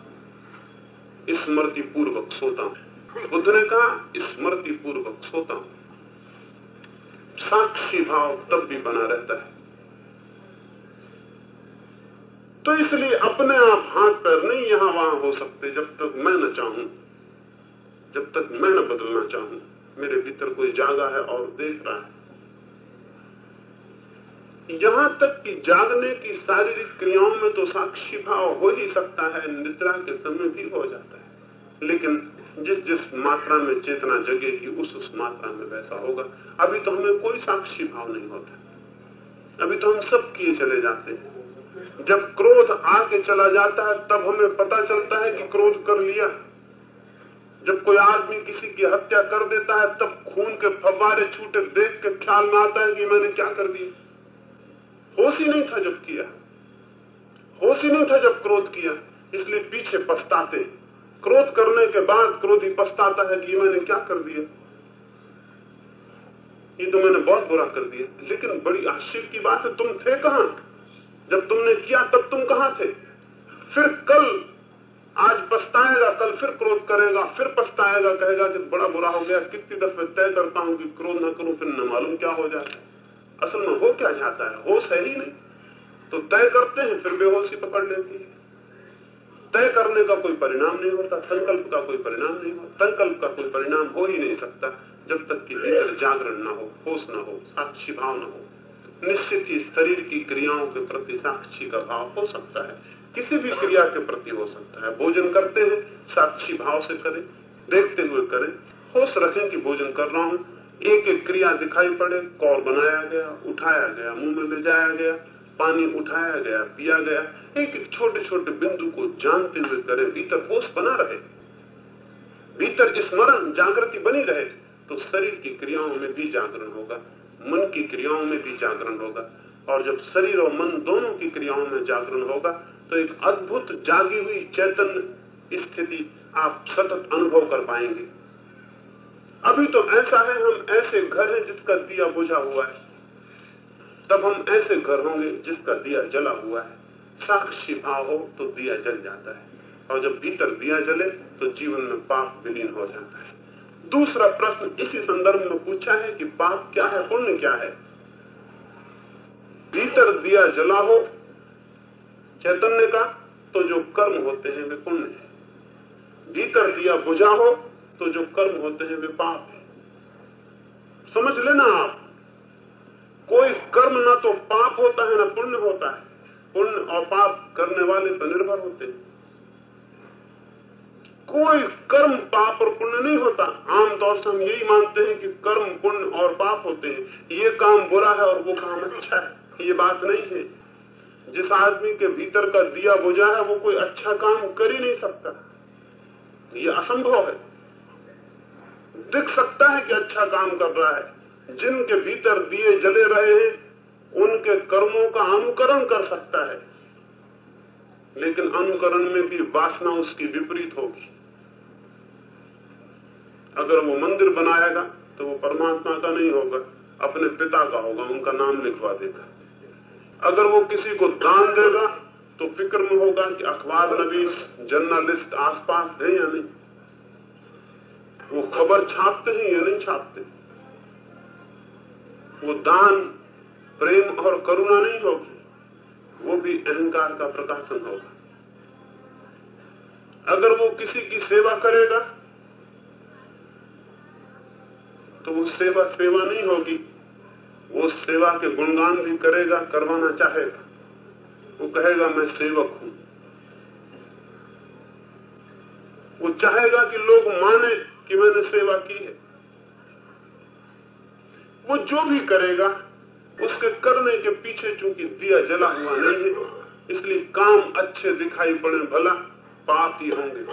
स्मृति पूर्वक सोता हूँ। बुद्ध ने कहा स्मृति पूर्वक सोता हूँ। साक्षी भाव तब भी बना रहता है। तो इसलिए अपने आप हाथ पैर नहीं यहाँ वहाँ हो सकते, जब तक मैं न चाहूँ, जब तक मैं न बदलना चाहूँ, मेरे भीतर कोई जागा है और देख रहा है। यहाँ तक कि जागने की शारीरिक क्रियाओं में तो साक्षी भाव हो ही सकता है, निद्रा के समय भी हो जाता है। लेकिन जिस जिस मात्रा में चेतना जगेगी उस उस मात्रा में वैसा होगा। अभी तो हमें कोई साक्षी भाव नहीं होता। अभी तो हम सब किए चले जाते हैं। जब क्रोध आके चला जाता है, तब हमें पता चलता है कि क्रोध कर लिया। जब कोई आदमी किसी की हत्या कर देता है, तब खून के फव्वारे छूटे देख के ख्याल में आता है कि मैंने क्या कर दिया। होश ही नहीं था जब किया। होश ही नहीं था जब क्रोध किया। इसलिए पीछे पछताते। क्रोध करने के बाद क्रोधी पछताता है कि मैंने क्या कर दिया। ये तो मैंने बहुत बुरा कर दिया। लेकिन बड़ी आश्चर्य की बात है, तुम थे कहाँ? जब तुमने किया, तब तुम कहाँ थे? फिर कल आज पछताएगा, कल फिर क्रोध करेगा, फिर पछताएगा, कहेगा कि बड़ा बुरा हो गया, कितनी दफे तय करता हूँ कि क्रोध न करूँ, फिर न मालूम क्या हो है असल में हो क्या जाता है? होश है ही नहीं। तो तय करते हैं, फिर बेहोशी पकड़ लेती है। तय करने का कोई परिणाम नहीं होता, संकल्प का कोई परिणाम नहीं होता, संकल्प का कोई परिणाम हो ही नहीं सकता, जब तक कि भीतर जागरण न हो, होश न हो, साक्षी भाव न हो। निश्चित ही शरीर की क्रियाओं के प्रति साक्षी का भाव हो सकता है, किसी भी क्रिया के प्रति हो सकता है। भोजन करते हैं, साक्षी भाव से करें, देखते हुए करें, होश रखें कि भोजन कर रहा हूँ। एक एक क्रिया दिखाई पड़े, कौर बनाया गया, उठाया गया, मुँह में ले जाया गया पानी उठाया गया, पिया गया, एक एक छोटे छोटे बिंदु को जानते हुए करें, भीतर होश बना रहे। भीतर स्मरण, जागृति बनी रहे तो शरीर की क्रियाओं में भी जागरण होगा, मन की क्रियाओं में भी जागरण होगा, और जब शरीर और मन दोनों की क्रियाओं में जागरण होगा तो एक अद्भुत जागी हुई चैतन्य स्थिति आप सतत अनुभव कर पाएँगे। अभी तो ऐसा है, हम ऐसे घर हैं जिसका दिया बुझा हुआ है। तब हम ऐसे घर होंगे जिसका दिया जला हुआ है। साक्षी भाव हो तो दिया जल जाता है। और जब भीतर दिया जले तो जीवन में पाप विलीन हो जाता है। दूसरा प्रश्न इसी संदर्भ में पूछा है कि पाप क्या है, पुण्य क्या है? भीतर दिया जला हो, चैतन्य का तो जो कर्म होते हैं वे पुण्य है। भीतर दिया बुझा हो तो जो कर्म होते हैं वे पाप है। समझ लेना आप कोई कर्म ना तो पाप होता है, ना पुण्य होता है। पुण्य और पाप करने वाले पर निर्भर होते हैं। कोई कर्म पाप और पुण्य नहीं होता। आमतौर से हम यही मानते हैं कि कर्म, पुण्य और पाप होते हैं। ये काम बुरा है और वो काम अच्छा है। ये बात नहीं है। जिस आदमी के भीतर का दिया बुझा है, वो कोई अच्छा काम कर ही नहीं सकता। ये असंभव है। दिख सकता है कि अच्छा काम कर रहा है। जिनके भीतर दिए जले रहे हैं, उनके कर्मों का अनुकरण कर सकता है। लेकिन अनुकरण में भी वासना उसकी विपरीत होगी। अगर वो मंदिर बनाएगा तो वो परमात्मा का नहीं होगा, अपने पिता का होगा, उनका नाम लिखवा देगा। अगर वो किसी को दान देगा तो फ़िक्र में होगा कि अखबार नवीस जर्नलिस्ट आसपास है या नहीं। वो खबर छापते हैं या नहीं छापते? वो दान, प्रेम और करुणा नहीं होगी, वो भी अहंकार का प्रकाशन होगा। अगर वो किसी की सेवा करेगा तो वो सेवा सेवा नहीं होगी, वो सेवा के गुणगान भी करेगा, करवाना चाहेगा। वो कहेगा, मैं सेवक हूँ। वो चाहेगा कि लोग माने कि मैंने सेवा की है। वो जो भी करेगा, उसके करने के पीछे चूँकि दिया जला हुआ नहीं है, इसलिए काम अच्छे दिखाई पड़े, भला पाप ही होंगे।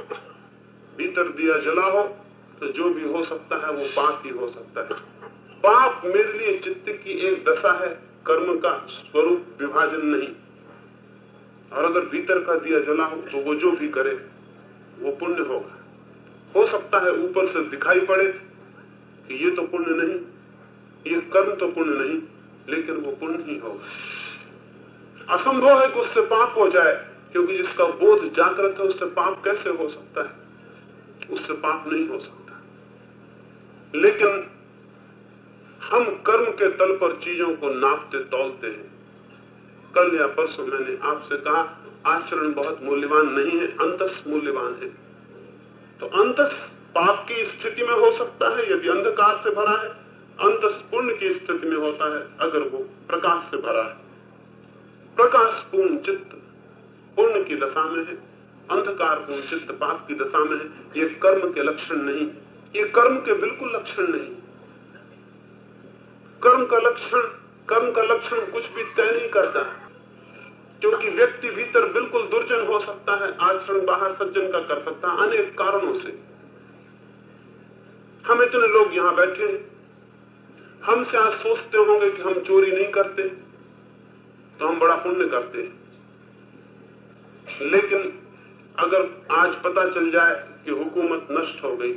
भीतर दिया जला हो तो जो भी हो सकता है, वो पाप ही हो सकता है। पाप मेरे लिए चित्त की एक दशा है, कर्म का स्वरूप विभाजन नहीं। और अगर भीतर का दिया जला हो तो वो जो भी करे, वो पुण्य होगा। हो सकता है ऊपर से दिखाई पड़े कि ये तो पुण्य नहीं ये कर्म तो पुण्य नहीं, लेकिन वो पुण्य ही हो असंभव है कि उससे पाप हो जाए, क्योंकि जिसका बोध जागृत है, उससे पाप कैसे हो सकता है? उससे पाप नहीं हो सकता। लेकिन हम कर्म के तल पर चीज़ों को नापते, तोलते हैं। कल या परसों मैंने आपसे कहा, आचरण बहुत मूल्यवान नहीं है, अंतस मूल्यवान है। तो अंतस पाप की स्थिति में हो सकता है, यदि अंधकार से भरा है। अंतस पुण्य की स्थिति में होता है, अगर वो प्रकाश से भरा है। प्रकाश पूर्ण चित्त पुण्य की दशा में है अंधकार पूर्ण चित्त पाप की दशा में है। ये कर्म के लक्षण नहीं। ये कर्म के बिल्कुल लक्षण नहीं। कर्म का लक्षण, कर्म का लक्षण कुछ भी तय नहीं करता, क्योंकि व्यक्ति भीतर बिल्कुल दुर्जन हो सकता है आचरण बाहर सज्जन का कर सकता है, अनेक कारणों से। हम इतने लोग यहाँ बैठे हैं। हमसे आज सोचते होंगे कि हम चोरी नहीं करते? तो हम बड़ा पुण्य करते हैं। लेकिन अगर आज पता चल जाए कि हुकूमत नष्ट हो गई,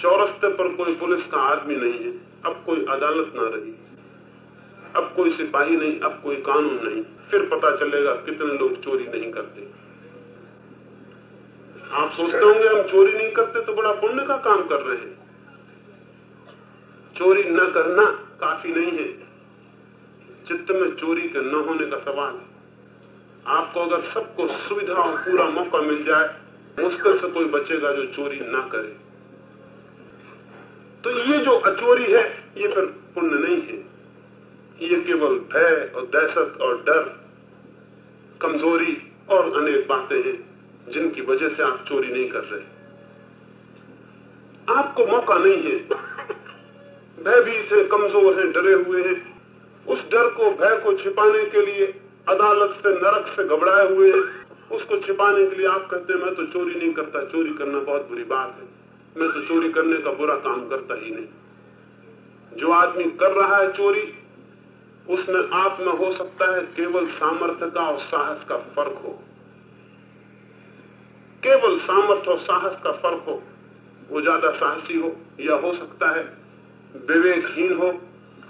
चौरस्ते पर कोई पुलिस का आदमी नहीं है, अब कोई अदालत ना रही। अब कोई सिपाही नहीं, अब कोई कानून नहीं। फिर पता चलेगा कितने लोग चोरी नहीं करते। आप सोचते होंगे हम चोरी नहीं करते तो बड़ा पुण्य का काम कर रहे हैं। चोरी न करना काफ़ी नहीं है। चित्त में चोरी के न होने का सवाल है। आपको अगर सबको सुविधा और पूरा मौका मिल जाए, मुश्किल से कोई बचेगा जो चोरी ना करे। तो ये जो अचोरी है, ये फिर पुण्य नहीं है। ये केवल भय और दहशत और डर, कमज़ोरी और अनेक बातें हैं, जिनकी वजह से आप चोरी नहीं कर रहे। आपको मौका नहीं है। भयभीत है कमज़ोर है, डरे हुए हैं। उस डर को, भय को छिपाने के लिए, अदालत से, नरक से घबराए हुए हैं। उसको छिपाने के लिए आप कहते हैं मैं तो चोरी नहीं करता। चोरी करना बहुत बुरी बात है। मैं तो चोरी करने का बुरा काम करता ही नहीं। जो आदमी कर रहा है चोरी, उसमें आप में हो सकता है केवल सामर्थ्य का और साहस का फ़र्क हो। केवल सामर्थ्य और साहस का फ़र्क हो। वो ज़्यादा साहसी हो, या हो सकता है विवेकहीन हो,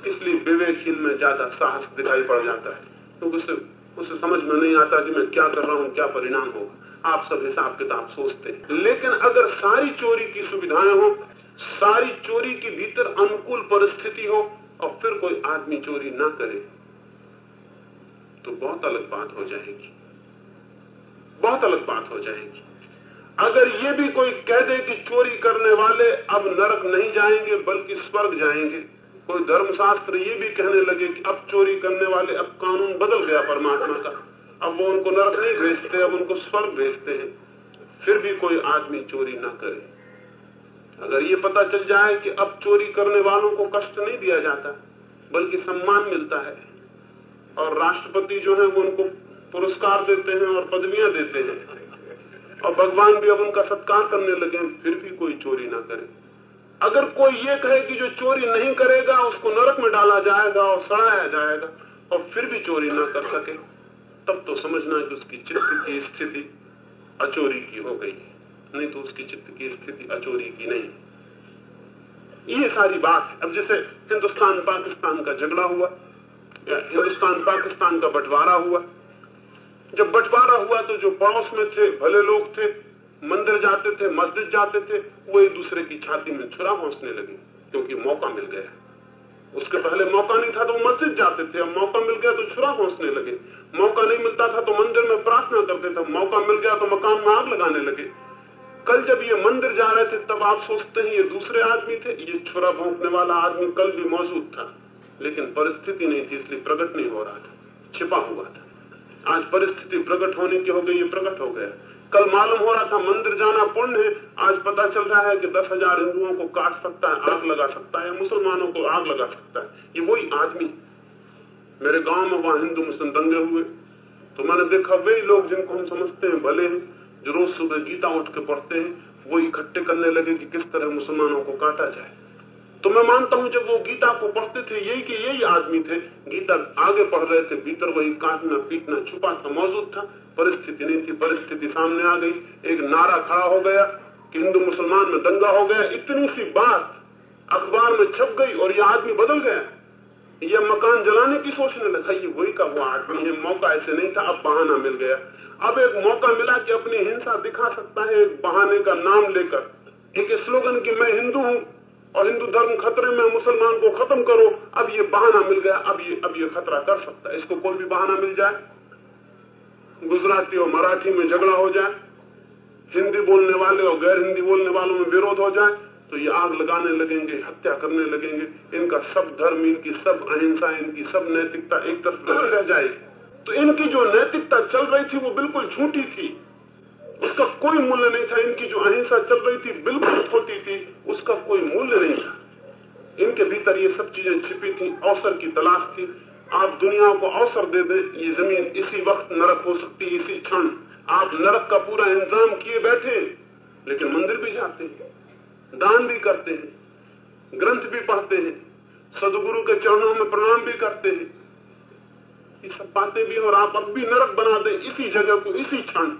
इसलिए विवेकहीन में ज़्यादा साहस दिखाई पड़ जाता है। तो उसे उसे समझ में नहीं आता कि मैं क्या कर रहा हूँ, क्या परिणाम होगा। आप सब हिसाब किताब सोचते हैं। लेकिन अगर सारी चोरी की सुविधाएँ हो, सारी चोरी के भीतर अनुकूल परिस्थिति हो, और फिर कोई आदमी चोरी ना करे तो बहुत अलग बात हो जाएगी। बहुत अलग बात हो जाएगी। अगर ये भी कोई कह दे कि चोरी करने वाले अब नरक नहीं जाएँगे, बल्कि स्वर्ग जाएँगे, कोई धर्मशास्त्र ये भी कहने लगे कि अब चोरी करने वाले अब कानून बदल गया परमात्मा का। अब वो उनको नरक नहीं भेजते, अब उनको स्वर्ग भेजते हैं। फिर भी कोई आदमी चोरी ना करे। अगर ये पता चल जाए कि अब चोरी करने वालों को कष्ट नहीं दिया जाता, बल्कि सम्मान मिलता है, और राष्ट्रपति जो है वो उनको पुरस्कार देते हैं और पदवियाँ देते हैं। और भगवान भी अब उनका सत्कार करने लगे फिर भी कोई चोरी ना करे। अगर कोई ये कहे कि जो चोरी नहीं करेगा, उसको नरक में डाला जाएगा और सड़ाया जाएगा और फिर भी चोरी ना कर सके, तब तो समझना कि उसकी चित्त की स्थिति अचोरी की हो गई नहीं तो उसकी चित्त की स्थिति अचोरी की नहीं। ये सारी बात अब जैसे हिंदुस्तान पाकिस्तान का झगड़ा हुआ, या हिंदुस्तान पाकिस्तान का बंटवारा हुआ जब बंटवारा हुआ तो जो पड़ोस में थे, भले लोग थे, मंदिर जाते थे, मस्जिद जाते थे, वो एक दूसरे की छाती में छुरा पहुँचने लगे, क्योंकि मौका मिल गया। उसके पहले मौका नहीं था तो मस्जिद जाते थे, अब मौका मिल गया तो छुरा पहुँचने लगे। मौका नहीं मिलता था तो मंदिर में प्रार्थना करते थे मौका मिल गया तो मकान में आग लगाने लगे। कल जब ये मंदिर जा रहे थे, तब आप सोचते हैं ये दूसरे आदमी थे, ये छुरा भोंकने वाला आदमी कल भी मौजूद था। लेकिन परिस्थिति नहीं थी, इसलिए प्रकट नहीं हो रहा था, छिपा हुआ था। आज परिस्थिति प्रकट होने की हो गई, ये प्रकट हो गया। कल मालूम हो रहा था मंदिर जाना पुण्य है, आज पता चल रहा है कि दस हज़ार हिंदुओं को काट सकता है, आग लगा सकता है, मुसलमानों को आग लगा सकता है। ये वही आदमी। मेरे गाँव में वहाँ हिंदू मुस्लिम दंगे हुए। तो मैंने देखा, वही लोग जिनको हम समझते हैं भले हैं, जो रोज सुबह गीता उठ के पढ़ते हैं, वो इकट्ठे करने लगे कि किस तरह मुसलमानों को काटा जाए। तो मैं मानता हूँ जब वो गीता को पढ़ते थे, यही कि यही आदमी थे। गीता आगे पढ़ रहे थे, भीतर वही काटना, पीटना, छुपा था, मौजूद था। परिस्थिति नहीं थी, परिस्थिति सामने आ गई। एक नारा खड़ा हो गया कि हिंदू मुसलमान में दंगा हो गया। इतनी सी बात अखबार में छप गई और यह आदमी बदल गया। यह मकान जलाने की सोचने लगा, ये वही का वो आदमी है, मौका ऐसे नहीं था, अब बहाना मिल गया। अब एक मौका मिला कि अपनी हिंसा दिखा सकता है, एक बहाने का नाम लेकर। एक स्लोगन कि मैं हिंदू हूँ और हिंदू धर्म खतरे में मुसलमान को खत्म करो। अब ये बहाना मिल गया, अब ये अब ये खतरा कर सकता है। इसको कोई भी बहाना मिल जाए, गुजराती और मराठी में झगड़ा हो जाए, हिंदी बोलने वाले और गैर हिंदी बोलने वालों में विरोध हो जाए तो ये आग लगाने लगेंगे, हत्या करने लगेंगे। इनका सब धर्म, इनकी सब अहिंसा, इनकी सब नैतिकता एक तरफ़ रह जाएगी। तो इनकी जो नैतिकता चल रही थी, वो बिल्कुल झूठी थी। उसका कोई मूल्य नहीं था। इनकी जो अहिंसा चल रही थी, बिल्कुल खोटी थी, उसका कोई मूल्य नहीं था। इनके भीतर ये सब चीज़ें छिपी थी, अवसर की तलाश थी। आप दुनिया को अवसर दे दें, ये ज़मीन इसी वक्त नरक हो सकती है, इसी क्षण। आप नरक का पूरा इंतज़ाम किए बैठे लेकिन मंदिर भी जाते हैं, दान भी करते हैं, ग्रंथ भी पढ़ते हैं, सदगुरु के चरणों में प्रणाम भी करते हैं। ये सब बातें भी और आप अब भी नरक बना दें, इसी जगह को, इसी क्षण।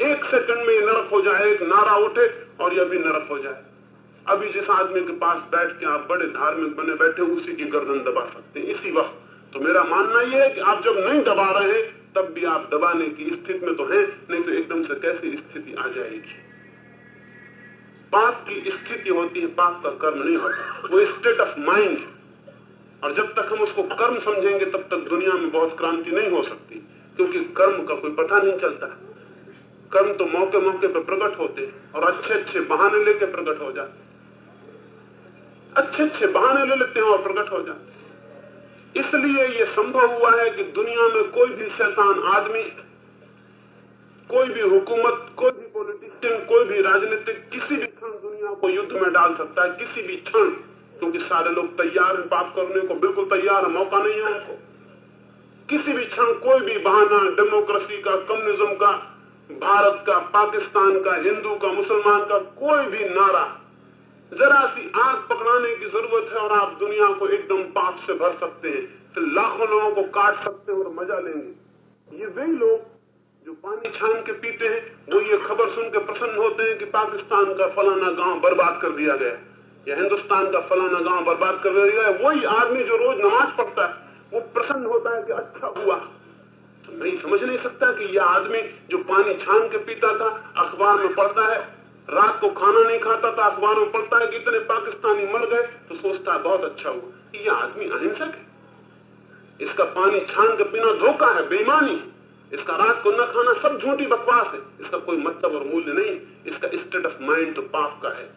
एक सेकंड में नरक हो जाए, एक नारा उठे और यह भी नरक हो जाए। अभी जिस आदमी के पास बैठ के आप बड़े धार्मिक बने बैठे उसी की गर्दन दबा सकते हैं। इसी वक्त तो मेरा मानना यह है कि आप जब नहीं दबा रहे हैं, तब भी आप दबाने की स्थिति में तो हैं, नहीं तो एकदम से कैसी स्थिति आ जाएगी। पाप की स्थिति होती है, पाप का कर्म नहीं होता। वो स्टेट ऑफ़ माइंड है। और जब तक हम उसको कर्म समझेंगे, तब तक दुनिया में बहुत क्रांति नहीं हो सकती, क्योंकि कर्म का कोई पता नहीं चलता। कर्म तो मौके मौके पर प्रकट होते और अच्छे अच्छे बहाने लेके प्रकट हो जाते अच्छे अच्छे बहाने ले लेते हैं और प्रकट हो जाते इसलिए यह संभव हुआ है कि दुनिया में कोई भी शैतान आदमी, कोई भी हुकूमत, कोई भी पॉलिटिशियन, कोई भी राजनीतिक, किसी भी क्षण दुनिया को युद्ध में डाल सकता है, किसी भी क्षण, क्योंकि सारे लोग तैयार हैं, पाप करने को बिल्कुल तैयार है, मौका नहीं है उनको। किसी भी क्षण कोई भी बहाना, डेमोक्रेसी का, कम्युनिज्म का भारत का, पाकिस्तान का, हिंदू का, मुसलमान का कोई भी नारा, जरा सी आग पकड़ाने की ज़रूरत है और आप दुनिया को एकदम पाप से भर सकते हैं, फिर लाखों लोगों को काट सकते हैं और मज़ा लेंगे। ये वही लोग जो पानी छान के पीते हैं, वो ये खबर सुन के प्रसन्न होते हैं कि पाकिस्तान का फलाना गाँव बर्बाद कर दिया गया या हिंदुस्तान का फलाना गाँव बर्बाद कर दिया गया वही आदमी जो रोज नमाज़ पढ़ता है, वो प्रसन्न होता है कि अच्छा हुआ। तो नहीं समझ नहीं सकता कि यह आदमी जो पानी छान के पीता था अखबार में पढ़ता है रात को खाना नहीं खाता था अखबार में पढ़ता है कि इतने पाकिस्तानी मर गए तो सोचता है बहुत अच्छा हुआ। यह आदमी अहिंसक है। इसका पानी छान के पीना धोखा है बेईमानी इसका रात को न खाना सब झूठी बकवास है। इसका कोई मतलब और मूल्य नहीं इसका स्टेट ऑफ़ माइंड तो पाप का है।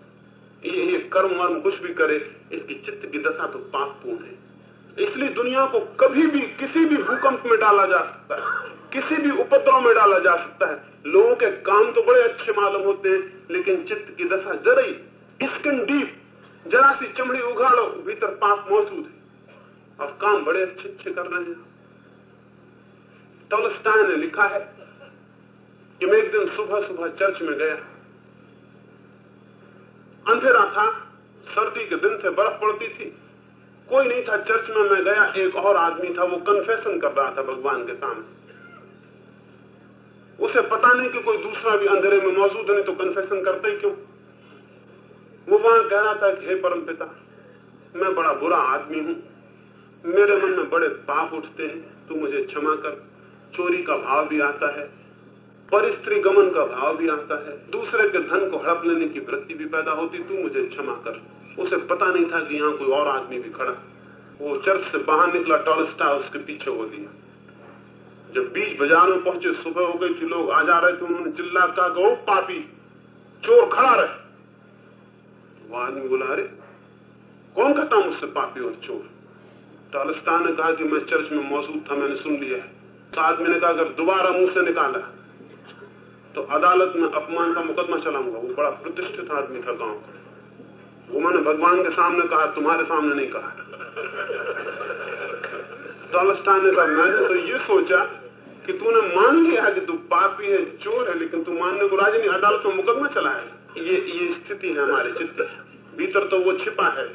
ये, ये कर्म वर्म कुछ भी करे इसकी चित्त की दशा तो पापपूर्ण है। इसलिए दुनिया को कभी भी, किसी भी भूकंप में डाला जा सकता है, किसी भी उपद्रव में डाला जा सकता है। लोगों के काम तो बड़े अच्छे मालूम होते हैं, लेकिन चित्त की दशा जरा स्किन डीप, जरा सी चमड़ी उघाड़ो भीतर पाप मौजूद है। और काम बड़े अच्छे अच्छे कर रहे हैं। टॉलस्टाय ने लिखा है कि मैं एक दिन सुबह सुबह चर्च में गया। अंधेरा था, सर्दी के दिन थे बर्फ़ पड़ती थी। कोई नहीं था चर्च में मैं गया, एक और आदमी था, वो कन्फेशन कर रहा था भगवान के सामने। उसे पता नहीं कि कोई दूसरा भी अंधेरे में मौजूद है, नहीं तो कन्फेशन करते ही क्यों? वो वहाँ कह रहा था कि, हे परम पिता, मैं बड़ा बुरा आदमी हूँ। मेरे मन में बड़े पाप उठते हैं, तू मुझे क्षमा कर। चोरी का भाव भी आता है, परिस्त्री गमन का भाव भी आता है। दूसरे के धन को हड़प लेने की वृत्ति भी पैदा होती, तू मुझे क्षमा कर। उसे पता नहीं था कि यहाँ कोई और आदमी भी खड़ा। वो चर्च से बाहर निकला टॉलस्टा उसके पीछे हो लिया जब बीच बाज़ार में पहुँचे, सुबह हो गई थी लोग आ जा रहे थे, उन्होंने चिल्ला कहा गो पापी, चोर खड़ा रहे। वो आदमी बोला, अरे, कौन कहता मुझसे पापी और चोर? टालिस्तान ने कहा कि मैं चर्च में मौजूद था, मैंने सुन लिया तो आदमी ने कहा, अगर दोबारा मुँह से निकाला तो अदालत में अपमान का मुकदमा चलाऊँगा। वो बड़ा प्रतिष्ठित आदमी था गाँव का। वो मैंने भगवान के सामने कहा, तुम्हारे सामने नहीं कहा। टालिस्तान ने कहा, मैंने तो ये सोचा कि तूने मान लिया कि तू पापी है, चोर है, लेकिन तू मानने को राज़ी नहीं, अदालत में मुकदमा चलाया। ये ये स्थिति है हमारे चित्त भीतर तो वो छिपा है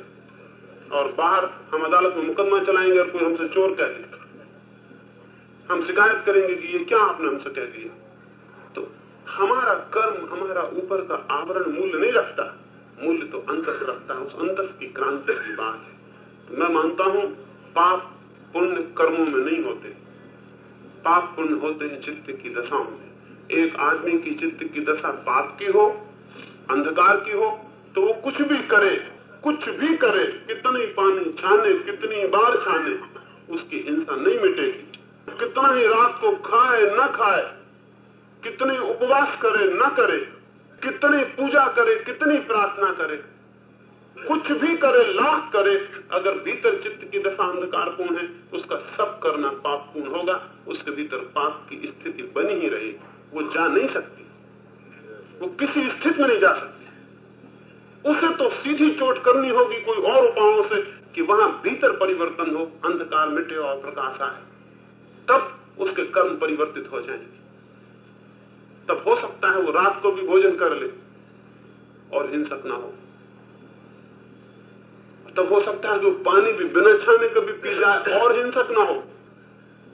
और बाहर हम अदालत में मुकदमा चलाएँगे और कोई हमसे चोर कह दे हम शिकायत करेंगे कि ये क्या आपने हमसे कह दिया। तो हमारा कर्म, हमारा ऊपर का आवरण मूल्य नहीं रखता। मूल्य तो अंतर रखता है, उस अंतर की क्रांति की बात है। तो मैं मानता हूँ, पाप पुण्य कर्मों में नहीं होते। पाप पुण्य होते हैं चित्त की दशाओं में। एक आदमी की चित्त की दशा पाप की हो, अंधकार की हो तो वो कुछ भी करे, कुछ भी करे, कितनी पानी छाने, कितनी बार छाने, उसकी हिंसा नहीं मिटेगी। कितना ही रात को खाए, न खाए, कितने उपवास करे, न करे कितनी पूजा करे, कितनी प्रार्थना करे, कुछ भी करे, लाख करे, अगर भीतर चित्त की दशा अंधकारपूर्ण है, उसका सब करना पापपूर्ण होगा, उसके भीतर पाप की स्थिति बनी ही रही वो जा नहीं सकती। वो किसी स्थिति में नहीं जा सकती। उसे तो सीधी चोट करनी होगी कोई और उपायों से कि वहाँ भीतर परिवर्तन हो, अंधकार मिटे और प्रकाश आए। तब उसके कर्म परिवर्तित हो जाएँगे। तब हो सकता है वो रात को भी भोजन कर ले और हिंसक ना हो। तब हो सकता है जो पानी भी बिना छाने कभी पी जाए और हिंसक ना हो।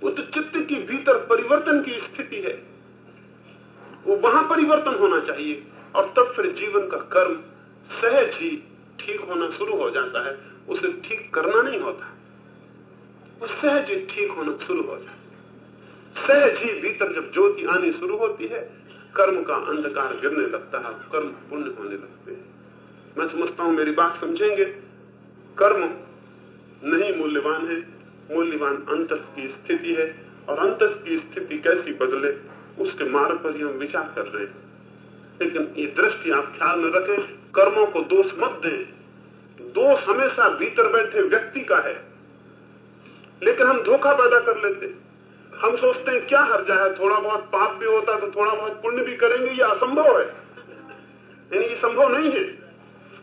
वो तो चित्त की भीतर परिवर्तन की स्थिति है। वो वहाँ परिवर्तन होना चाहिए और तब फिर जीवन का कर्म सहज ही ठीक होना शुरू हो जाता है। उसे ठीक करना नहीं होता। वो सहज ही ठीक होना शुरू हो जाता है। सहज ही भीतर जब ज्योति आनी शुरू होती है कर्म का अंधकार गिरने लगता है कर्म पुण्य होने लगते हैं। मैं समझता हूँ, मेरी बात समझेंगे? कर्म नहीं मूल्यवान है, मूल्यवान अंतस की स्थिति है, और अंतस की स्थिति कैसी बदले, उसके मार्ग पर ही हम विचार कर रहे हैं। लेकिन ये दृष्टि आप ख्याल में रखें, कर्मों को दोष मत दें। दोष हमेशा भीतर बैठे व्यक्ति का है, लेकिन हम धोखा पैदा कर लेते हम सोचते हैं, क्या हर जाए थोड़ा बहुत पाप भी होता तो थोड़ा बहुत पुण्य भी करेंगे, ये असंभव है। यानी ये संभव नहीं है।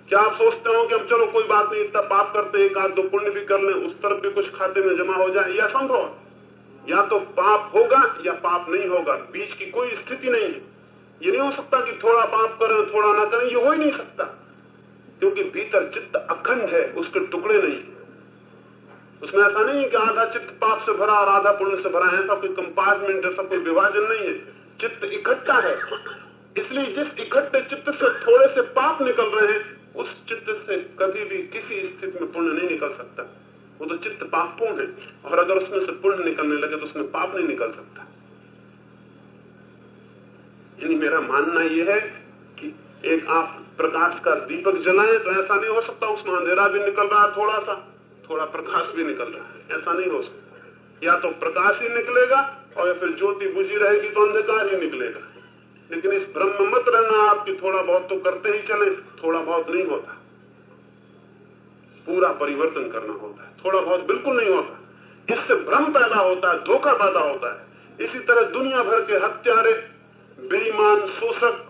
क्या आप सोचते हो कि हम चलो कोई बात नहीं, इतना पाप करते एक आध दो पुण्य भी कर लें, उस तरफ़ भी कुछ खाते में जमा हो जाए यह असंभव है। या तो पाप होगा या पाप नहीं होगा, बीच की कोई स्थिति नहीं है। ये नहीं हो सकता कि थोड़ा पाप करें, थोड़ा ना करें, ये हो ही नहीं सकता। क्योंकि भीतर चित्त अखंड है, उसके टुकड़े नहीं। उसमें ऐसा नहीं है कि आधा चित्त पाप से भरा और आधा पुण्य से भरा है, ऐसा कोई कंपार्टमेंट ऐसा कोई विभाजन नहीं है। चित्त इकट्ठा है। इसलिए जिस इकट्ठे चित्त से थोड़े से पाप निकल रहे हैं, उस चित्त से कभी भी किसी स्थिति में पुण्य नहीं निकल सकता। वो तो चित्त पापपूर्ण है, और अगर उसमें से पुण्य निकलने लगे तो उसमें पाप नहीं निकल सकता। यानी मेरा मानना यह है कि एक आप प्रकाश का दीपक जलाएँ तो ऐसा नहीं हो सकता उसमें अंधेरा भी निकल रहा है थोड़ा सा। थोड़ा प्रकाश भी निकल रहा है। ऐसा नहीं हो सकता। या तो प्रकाश ही निकलेगा, और या फिर ज्योति बुझी रहेगी तो अंधकार ही निकलेगा। लेकिन इस भ्रम मत रहना आपकी थोड़ा बहुत तो करते ही चले, थोड़ा बहुत नहीं होता। पूरा परिवर्तन करना होता है। थोड़ा बहुत बिल्कुल नहीं होता। इससे भ्रम पैदा होता है, धोखा पैदा होता है। इसी तरह दुनिया भर के हत्यारे, बेईमान, शोषक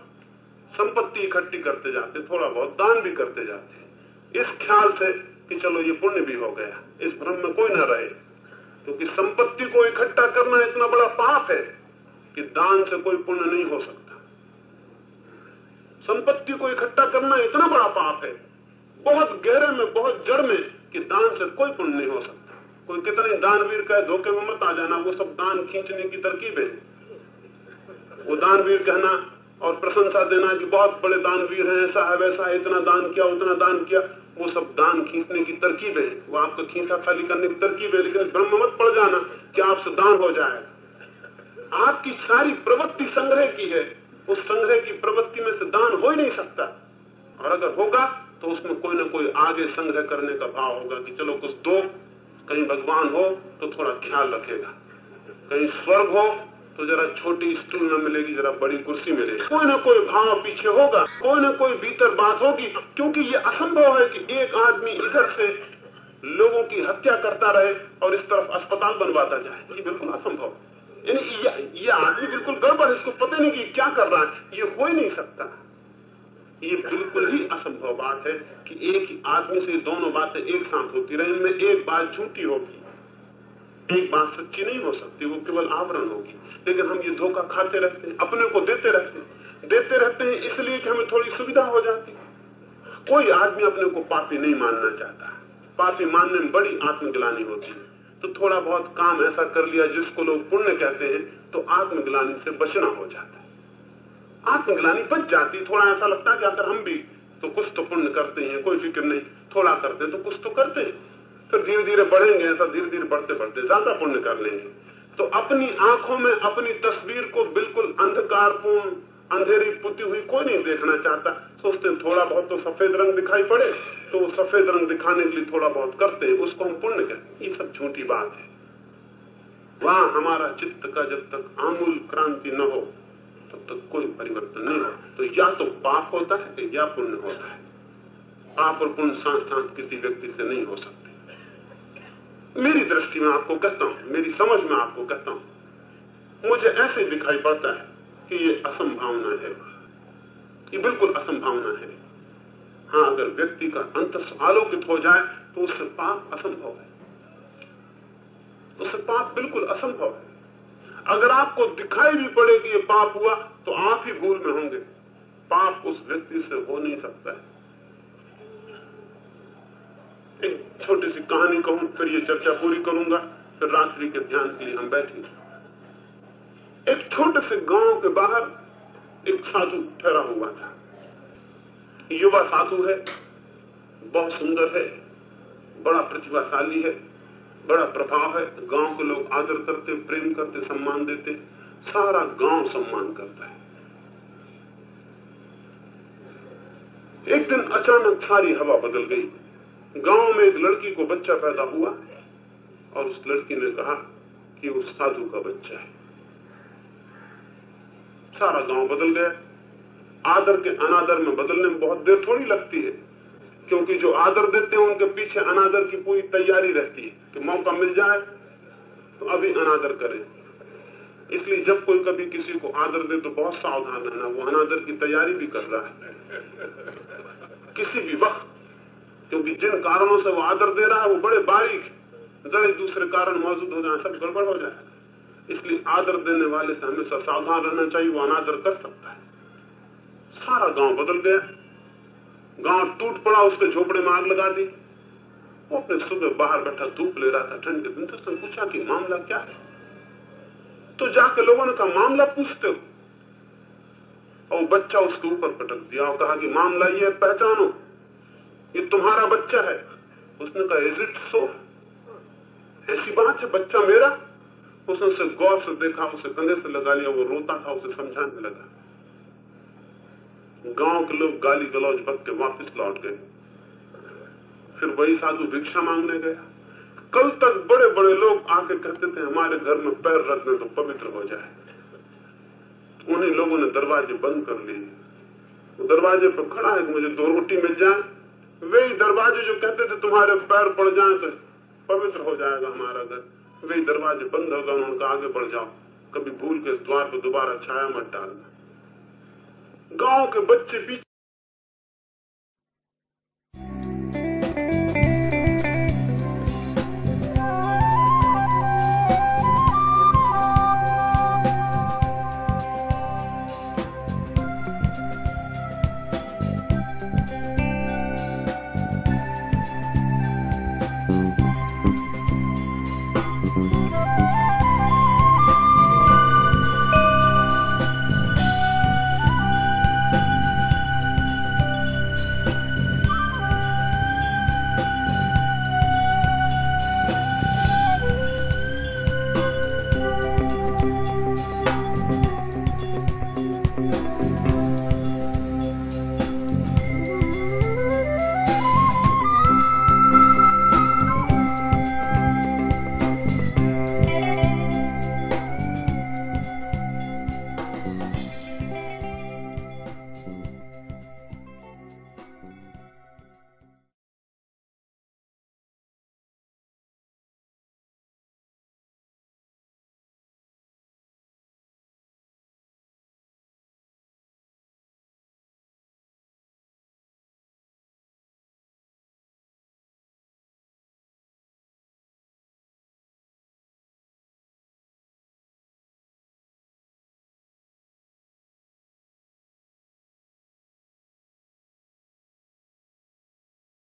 संपत्ति इकट्ठी करते जाते थोड़ा बहुत दान भी करते जाते इस ख्याल से कि चलो ये पुण्य भी हो गया, इस भ्रम में कोई ना रहे। क्योंकि तो संपत्ति को इकट्ठा करना इतना बड़ा पाप है कि दान से कोई पुण्य नहीं हो सकता। संपत्ति को इकट्ठा करना इतना बड़ा पाप है, बहुत गहरे में, बहुत जड़ में, कि दान से कोई पुण्य नहीं हो सकता। कोई कितने दानवीर का धोखे में मत आ जाना, वो सब दान खींचने की तरकीब है। वो दानवीर कहना और प्रशंसा देना कि बहुत बड़े दानवीर हैं, ऐसा है, वैसा है, इतना दान किया, उतना दान किया। वो सब दान खींचने की तरकीब है। वो आपको खींचा खाली करने की तरकीब है, लेकिन ब्रह्म मत पड़ जाना कि आपसे दान हो जाएगा आपकी सारी प्रवृत्ति संग्रह की है। उस संग्रह की प्रवृत्ति में से दान हो ही नहीं सकता। और अगर होगा तो उसमें कोई ना कोई आगे संग्रह करने का भाव होगा कि चलो कुछ दो, कहीं भगवान हो तो थोड़ा ख्याल रखेगा। कहीं स्वर्ग हो तो जरा छोटी स्टूल न मिलेगी जरा बड़ी कुर्सी मिलेगी। कोई ना कोई भाव पीछे होगा कोई ना कोई भीतर बात होगी क्योंकि ये असंभव है कि एक आदमी इधर से लोगों की हत्या करता रहे और इस तरफ़ अस्पताल बनवाता जाए। ये बिल्कुल असंभव। यानी ये, आदमी बिल्कुल गड़बड़ इसको पता नहीं कि क्या कर रहा है। ये हो ही नहीं सकता। ये बिल्कुल ही असंभव बात है कि एक आदमी से दोनों बातें एक साथ होती रहे इनमें एक बात झूठी होगी। एक बात सच्ची नहीं हो सकती, वो केवल आवरण होगी। लेकिन हम ये धोखा खाते रहते हैं, अपने को देते रहते हैं। देते रहते हैं इसलिए कि हमें थोड़ी सुविधा हो जाती कोई आदमी अपने को पापी नहीं मानना चाहता। पापी मानने में बड़ी आत्मग्लानी होती है। तो थोड़ा बहुत काम ऐसा कर लिया जिसको लोग पुण्य कहते हैं तो आत्मग्लानी से बचना हो जाता है। आत्मग्लानी बच जाती, थोड़ा ऐसा लगता है कि अगर हम भी तो कुछ तो पुण्य करते हैं, कोई फ़िक्र नहीं। थोड़ा करते तो कुछ तो करते हैं। फिर धीरे धीरे बढ़ेंगे, ऐसा धीरे धीरे बढ़ते बढ़ते, ज़्यादा पुण्य कर लेंगे। तो अपनी आँखों में, अपनी तस्वीर को बिल्कुल अंधकारपूर्ण, अंधेरी पुती हुई कोई नहीं देखना चाहता। सोचते हैं, थोड़ा बहुत तो सफ़ेद रंग दिखाई पड़े तो वो सफ़ेद रंग दिखाने के लिए थोड़ा बहुत करते हैं, उसको हम पुण्य कहते ये सब झूठी बात है। वहाँ हमारा चित्त का जब तक आमूल क्रांति न हो, तब तक कोई परिवर्तन नहीं हो तो या तो पाप होता है, या पुण्य होता है। पाप और पुण्य साथ साथ किसी व्यक्ति से नहीं हो सकते। मेरी दृष्टि में आपको कहता हूँ, मेरी समझ में आपको कहता हूँ, मुझे ऐसे दिखाई पड़ता है कि ये असंभावना है। ये बिल्कुल असंभावना है। हाँ अगर व्यक्ति का अंत आलोकित हो जाए तो उससे पाप असंभव है। उससे पाप बिल्कुल असंभव है। अगर आपको दिखाई भी पड़े कि ये पाप हुआ तो आप ही भूल में होंगे। पाप उस व्यक्ति से हो नहीं सकता है। एक छोटी सी कहानी कहूँ फिर ये चर्चा पूरी करूँगा। फिर रात्रि के ध्यान के लिए हम बैठेंगे। एक छोटे से गाँव के बाहर एक साधु ठहरा हुआ था। युवा साधु है, बहुत सुंदर है, बड़ा प्रतिभाशाली है, बड़ा प्रभाव है। गाँव के लोग आदर करते, प्रेम करते, सम्मान देते, सारा गाँव सम्मान करता है। एक दिन अचानक सारी हवा बदल गई। गाँव में एक लड़की को बच्चा पैदा हुआ और उस लड़की ने कहा कि वो साधु का बच्चा है। सारा गाँव बदल गया। आदर के अनादर में बदलने में बहुत देर थोड़ी लगती है, क्योंकि जो आदर देते हैं, उनके पीछे अनादर की पूरी तैयारी रहती है कि मौका मिल जाए तो अभी अनादर करें। इसलिए जब कोई कभी किसी को आदर दे तो बहुत सावधान रहना, वो अनादर की तैयारी भी कर रहा है। किसी भी वक्त क्योंकि जिन कारणों से वो आदर दे रहा है, वो बड़े बारीक जरा दूसरे कारण मौजूद हो जाए, सब गड़बड़ हो जाए। इसलिए आदर देने वाले से हमेशा सावधान रहना चाहिए, वो अनादर कर सकता है। सारा गाँव बदल गया। गाँव टूट पड़ा उसके झोपड़े में आग लगा दी। वो अपने सुबह बाहर बैठा धूप ले रहा था, ठंड के दिन तो उसने पूछा कि मामला क्या है? तो जाके लोगों ने कहा, मामला पूछते हो। और बच्चा उसके ऊपर पटक दिया और कहा कि मामला ये पहचानो। ये तुम्हारा बच्चा है। उसने कहा इज़ इट सो ऐसी बात है, बच्चा मेरा। उसने उसे गौर से देखा, उसे कंधे से लगा लिया, वो रोता था, उसे समझाने लगा। गाँव के लोग गाली गलौज बक के वापस लौट गए। फिर वही साधु भिक्षा मांगने गया। कल तक बड़े बड़े लोग आके कहते थे, हमारे घर में पैर रख दे तो पवित्र हो जाए। उन्हीं लोगों ने दरवाजे बंद कर लिए। दरवाजे पर खड़ा है कि मुझे दो रोटी मिल जाए। वे दरवाजे जो कहते थे, तुम्हारे पैर पड़ जाए तो पवित्र हो जाएगा हमारा घर। वही दरवाजे बंद होगा उनका आगे बढ़ जाओ। कभी भूल के द्वार को दोबारा छाया मत डालना। गाँव के बच्चे पीछे